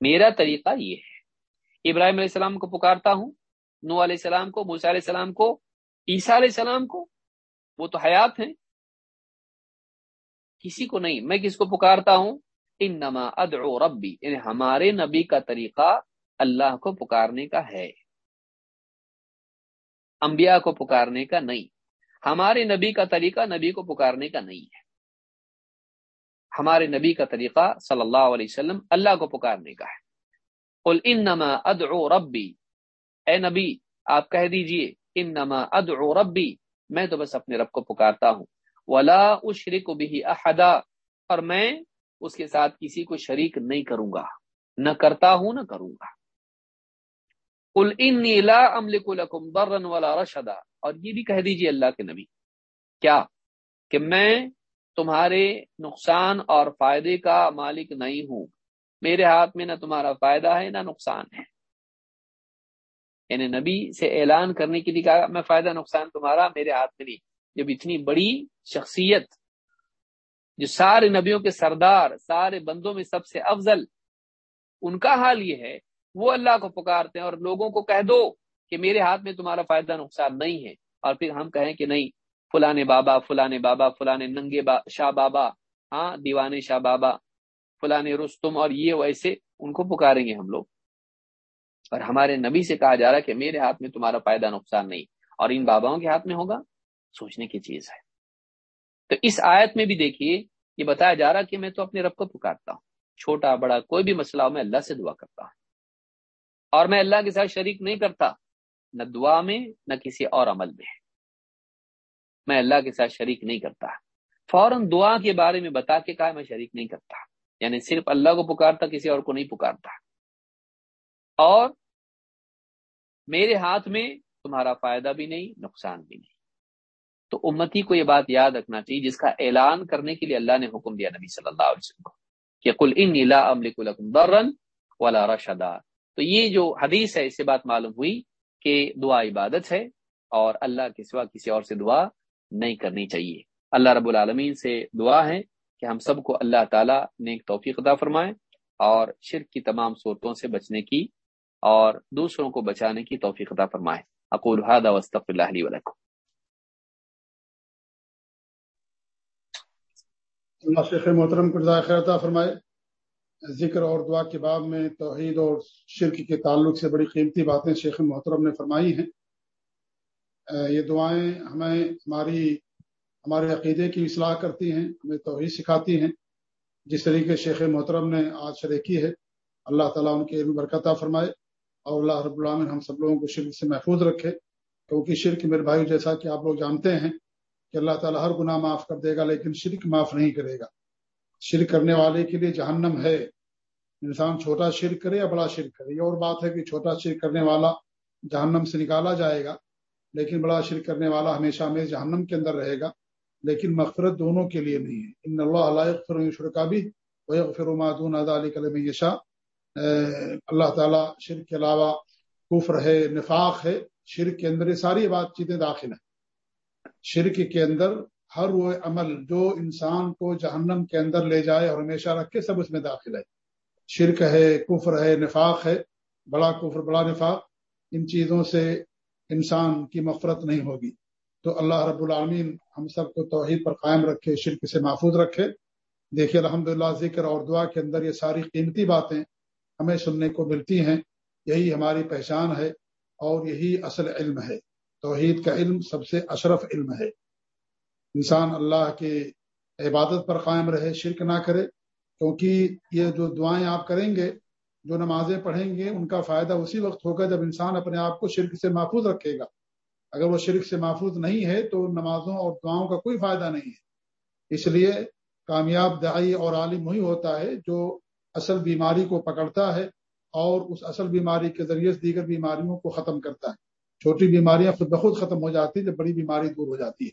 میرا طریقہ یہ ہے۔ ابراہیم علیہ السلام کو پکارتا ہوں نو علیہ السلام کو، موسیٰ علیہ السلام کو، عیسیٰ علیہ السلام کو۔ وہ تو حیات ہیں۔ کسی کو نہیں، میں کس کو پکارتا ہوں؟ انما ادعو ربی۔ یعنی ہمارے نبی کا طریقہ اللہ کو پکارنے کا ہے۔ انبیاء کو پکارنے کا نہیں۔ ہمارے نبی کا طریقہ نبی کو پکارنے کا نہیں ہے۔ ہمارے نبی کا طریقہ صلی اللہ علیہ وسلم اللہ کو پکارنے کا ہے۔ قل انما ادعو ربی۔ اے نبی، آپ کہہ دیجیے، انما ادعو ربی۔ میں تو بس اپنے رب کو پکارتا ہوں۔ ولا اشرک به احدا۔ اور میں اس کے ساتھ کسی کو شریک نہیں کروں گا۔ نہ کرتا ہوں، نہ کروں گا۔ قل انی لا املک لکم ضرا ولا رشدا۔ اور یہ بھی کہہ دیجیے اللہ کے نبی۔ کیا؟ کہ میں تمہارے نقصان اور فائدے کا مالک نہیں ہوں۔ میرے ہاتھ میں نہ تمہارا فائدہ ہے، نہ نقصان ہے۔ یعنی نبی سے اعلان کرنے کے لیے کہا، میں فائدہ نقصان تمہارا، میرے ہاتھ میں نہیں۔ جب اتنی بڑی شخصیت، جو سارے نبیوں کے سردار، سارے بندوں میں سب سے افضل، ان کا حال یہ ہے وہ اللہ کو پکارتے ہیں اور لوگوں کو کہہ دو کہ میرے ہاتھ میں تمہارا فائدہ نقصان نہیں ہے۔ اور پھر ہم کہیں کہ نہیں فلانے بابا فلانے بابا فلانے ننگے با، شاہ بابا ہاں دیوانے شاہ بابا فلانے رستم اور یہ ویسے ان کو پکاریں گے ہم لوگ۔ اور ہمارے نبی سے کہا جا رہا کہ میرے ہاتھ میں تمہارا فائدہ نقصان نہیں۔ اور ان باباؤں کے ہاتھ میں ہوگا؟ سوچنے کی چیز ہے۔ تو اس آیت میں بھی دیکھیے، یہ بتایا جا رہا کہ میں تو اپنے رب کو پکارتا ہوں۔ چھوٹا، بڑا، کوئی بھی مسئلہ ہو، میں اللہ سے دعا کرتا ہوں۔ اور میں اللہ کے ساتھ شریک نہیں کرتا، نہ دعا میں، نہ کسی اور عمل میں۔ میں اللہ کے ساتھ شریک نہیں کرتا۔ فوراً دعا کے بارے میں بتا کے کہا، میں شریک نہیں کرتا۔ یعنی صرف اللہ کو پکارتا، کسی اور کو نہیں پکارتا۔ اور میرے ہاتھ میں تمہارا فائدہ بھی نہیں، نقصان بھی نہیں۔ تو امتی کو یہ بات یاد رکھنا چاہیے، جس کا اعلان کرنے کے لیے اللہ نے حکم دیا نبی صلی اللہ علیہ وسلم کو کہ کل ان نیلا املک برن ولا رشدا۔ تو یہ جو حدیث ہے، اس سے بات معلوم ہوئی کہ دعا عبادت ہے اور اللہ کے سوا کسی اور سے دعا نہیں کرنی چاہیے۔ اللہ رب العالمین سے دعا ہے کہ ہم سب کو اللہ تعالیٰ نے توفیق عطا فرمائے اور شرک کی تمام صورتوں سے بچنے کی اور دوسروں کو بچانے کی توفیق عطا فرمائے۔ اقول هذا واستغفر الله لي ولكم۔ اللہ شیخ محترم کو جزائے خیر عطا فرمائے۔ ذکر اور دعا کے باب میں توحید اور شرک کے تعلق سے بڑی قیمتی باتیں شیخ محترم نے فرمائی ہیں۔ یہ دعائیں ہمیں ہماری، ہمارے عقیدے کی اصلاح کرتی ہیں، ہمیں توحید سکھاتی ہیں۔ جس طریقے شیخ محترم نے آج شرح کی ہے، اللہ تعالیٰ ان کے علم برکتہ فرمائے اور اللہ رب العالمین ہم سب لوگوں کو شرک سے محفوظ رکھے۔ کیونکہ شرک میرے بھائی جیسا کہ آپ لوگ جانتے ہیں کہ اللہ تعالیٰ ہر گناہ معاف کر دے گا، لیکن شرک معاف نہیں کرے گا۔ شرک کرنے والے کے لیے جہنم ہے۔ انسان چھوٹا شرک کرے یا بڑا شرک کرے، یہ اور بات ہے کہ چھوٹا شرک کرنے والا جہنم سے نکالا جائے گا، لیکن بڑا شرک کرنے والا ہمیشہ ہمیں جہنم کے اندر رہے گا، لیکن مغفرت دونوں کے لیے نہیں ہے۔ ان اللہ علیہ شرکا بھی فرمادون ادالی کلم یشا اللہ تعالیٰ شرک کے علاوہ کفر ہے، نفاق ہے، شرک کے اندر یہ ساری بات چیزیں داخل ہیں۔ شرک کے اندر ہر وہ عمل جو انسان کو جہنم کے اندر لے جائے اور ہمیشہ رکھے، سب اس میں داخل ہے۔ شرک ہے، کفر ہے، نفاق ہے، بڑا کفر، بڑا نفاق، ان چیزوں سے انسان کی مفرت نہیں ہوگی۔ تو اللہ رب العالمین ہم سب کو توحید پر قائم رکھے، شرک سے محفوظ رکھے۔ دیکھیے الحمد ذکر اور دعا کے اندر یہ ساری قیمتی باتیں ہمیں سننے کو ملتی ہیں۔ یہی ہماری پہچان ہے اور یہی اصل علم ہے۔ توحید کا علم سب سے اشرف علم ہے۔ انسان اللہ کے عبادت پر قائم رہے، شرک نہ کرے۔ کیونکہ یہ جو دعائیں آپ کریں گے، جو نمازیں پڑھیں گے، ان کا فائدہ اسی وقت ہوگا جب انسان اپنے آپ کو شرک سے محفوظ رکھے گا۔ اگر وہ شرک سے محفوظ نہیں ہے تو نمازوں اور دعاؤں کا کوئی فائدہ نہیں ہے۔ اس لیے کامیاب دہائی اور عالم وہی ہوتا ہے جو اصل بیماری کو پکڑتا ہے اور اس اصل بیماری کے ذریعے سے دیگر بیماریوں کو ختم کرتا ہے۔ چھوٹی بیماریاں خود بخود ختم ہو جاتی ہیں جب بڑی بیماری دور ہو جاتی ہے۔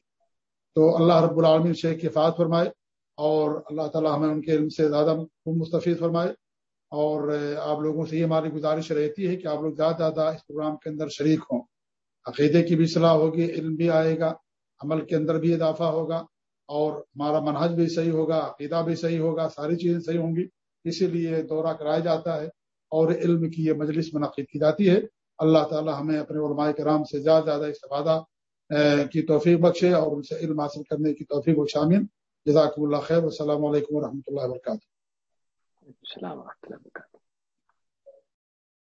تو اللہ رب العالمین شیخ کی حفاظت فرمائے۔ اور اللہ تعالیٰ ہمیں ان کے علم سے زیادہ مستفید فرمائے۔ اور آپ لوگوں سے یہ ہماری گزارش رہتی ہے کہ آپ لوگ زیادہ زیادہ اس پروگرام کے اندر شریک ہوں۔ عقیدے کی بھی صلاح ہوگی، علم بھی آئے گا، عمل کے اندر بھی اضافہ ہوگا، اور ہمارا منحج بھی صحیح ہوگا، عقیدہ بھی صحیح ہوگا، ساری چیزیں صحیح ہوں گی۔ اسی لیے دورہ کرایا جاتا ہے اور علم کی یہ مجلس منعقد کی جاتی ہے۔ اللہ تعالی ہمیں اپنے علماء کرام سے زیادہ زیادہ استفادہ کی توفیق بخشے اور ان سے علم حاصل کرنے کی توفیق و شامل۔ جزاکم اللہ خیر السلام علیکم و رحمۃ اللہ وبرکاتہ۔ السلام ورحمۃ اللہ وبرکاتہ۔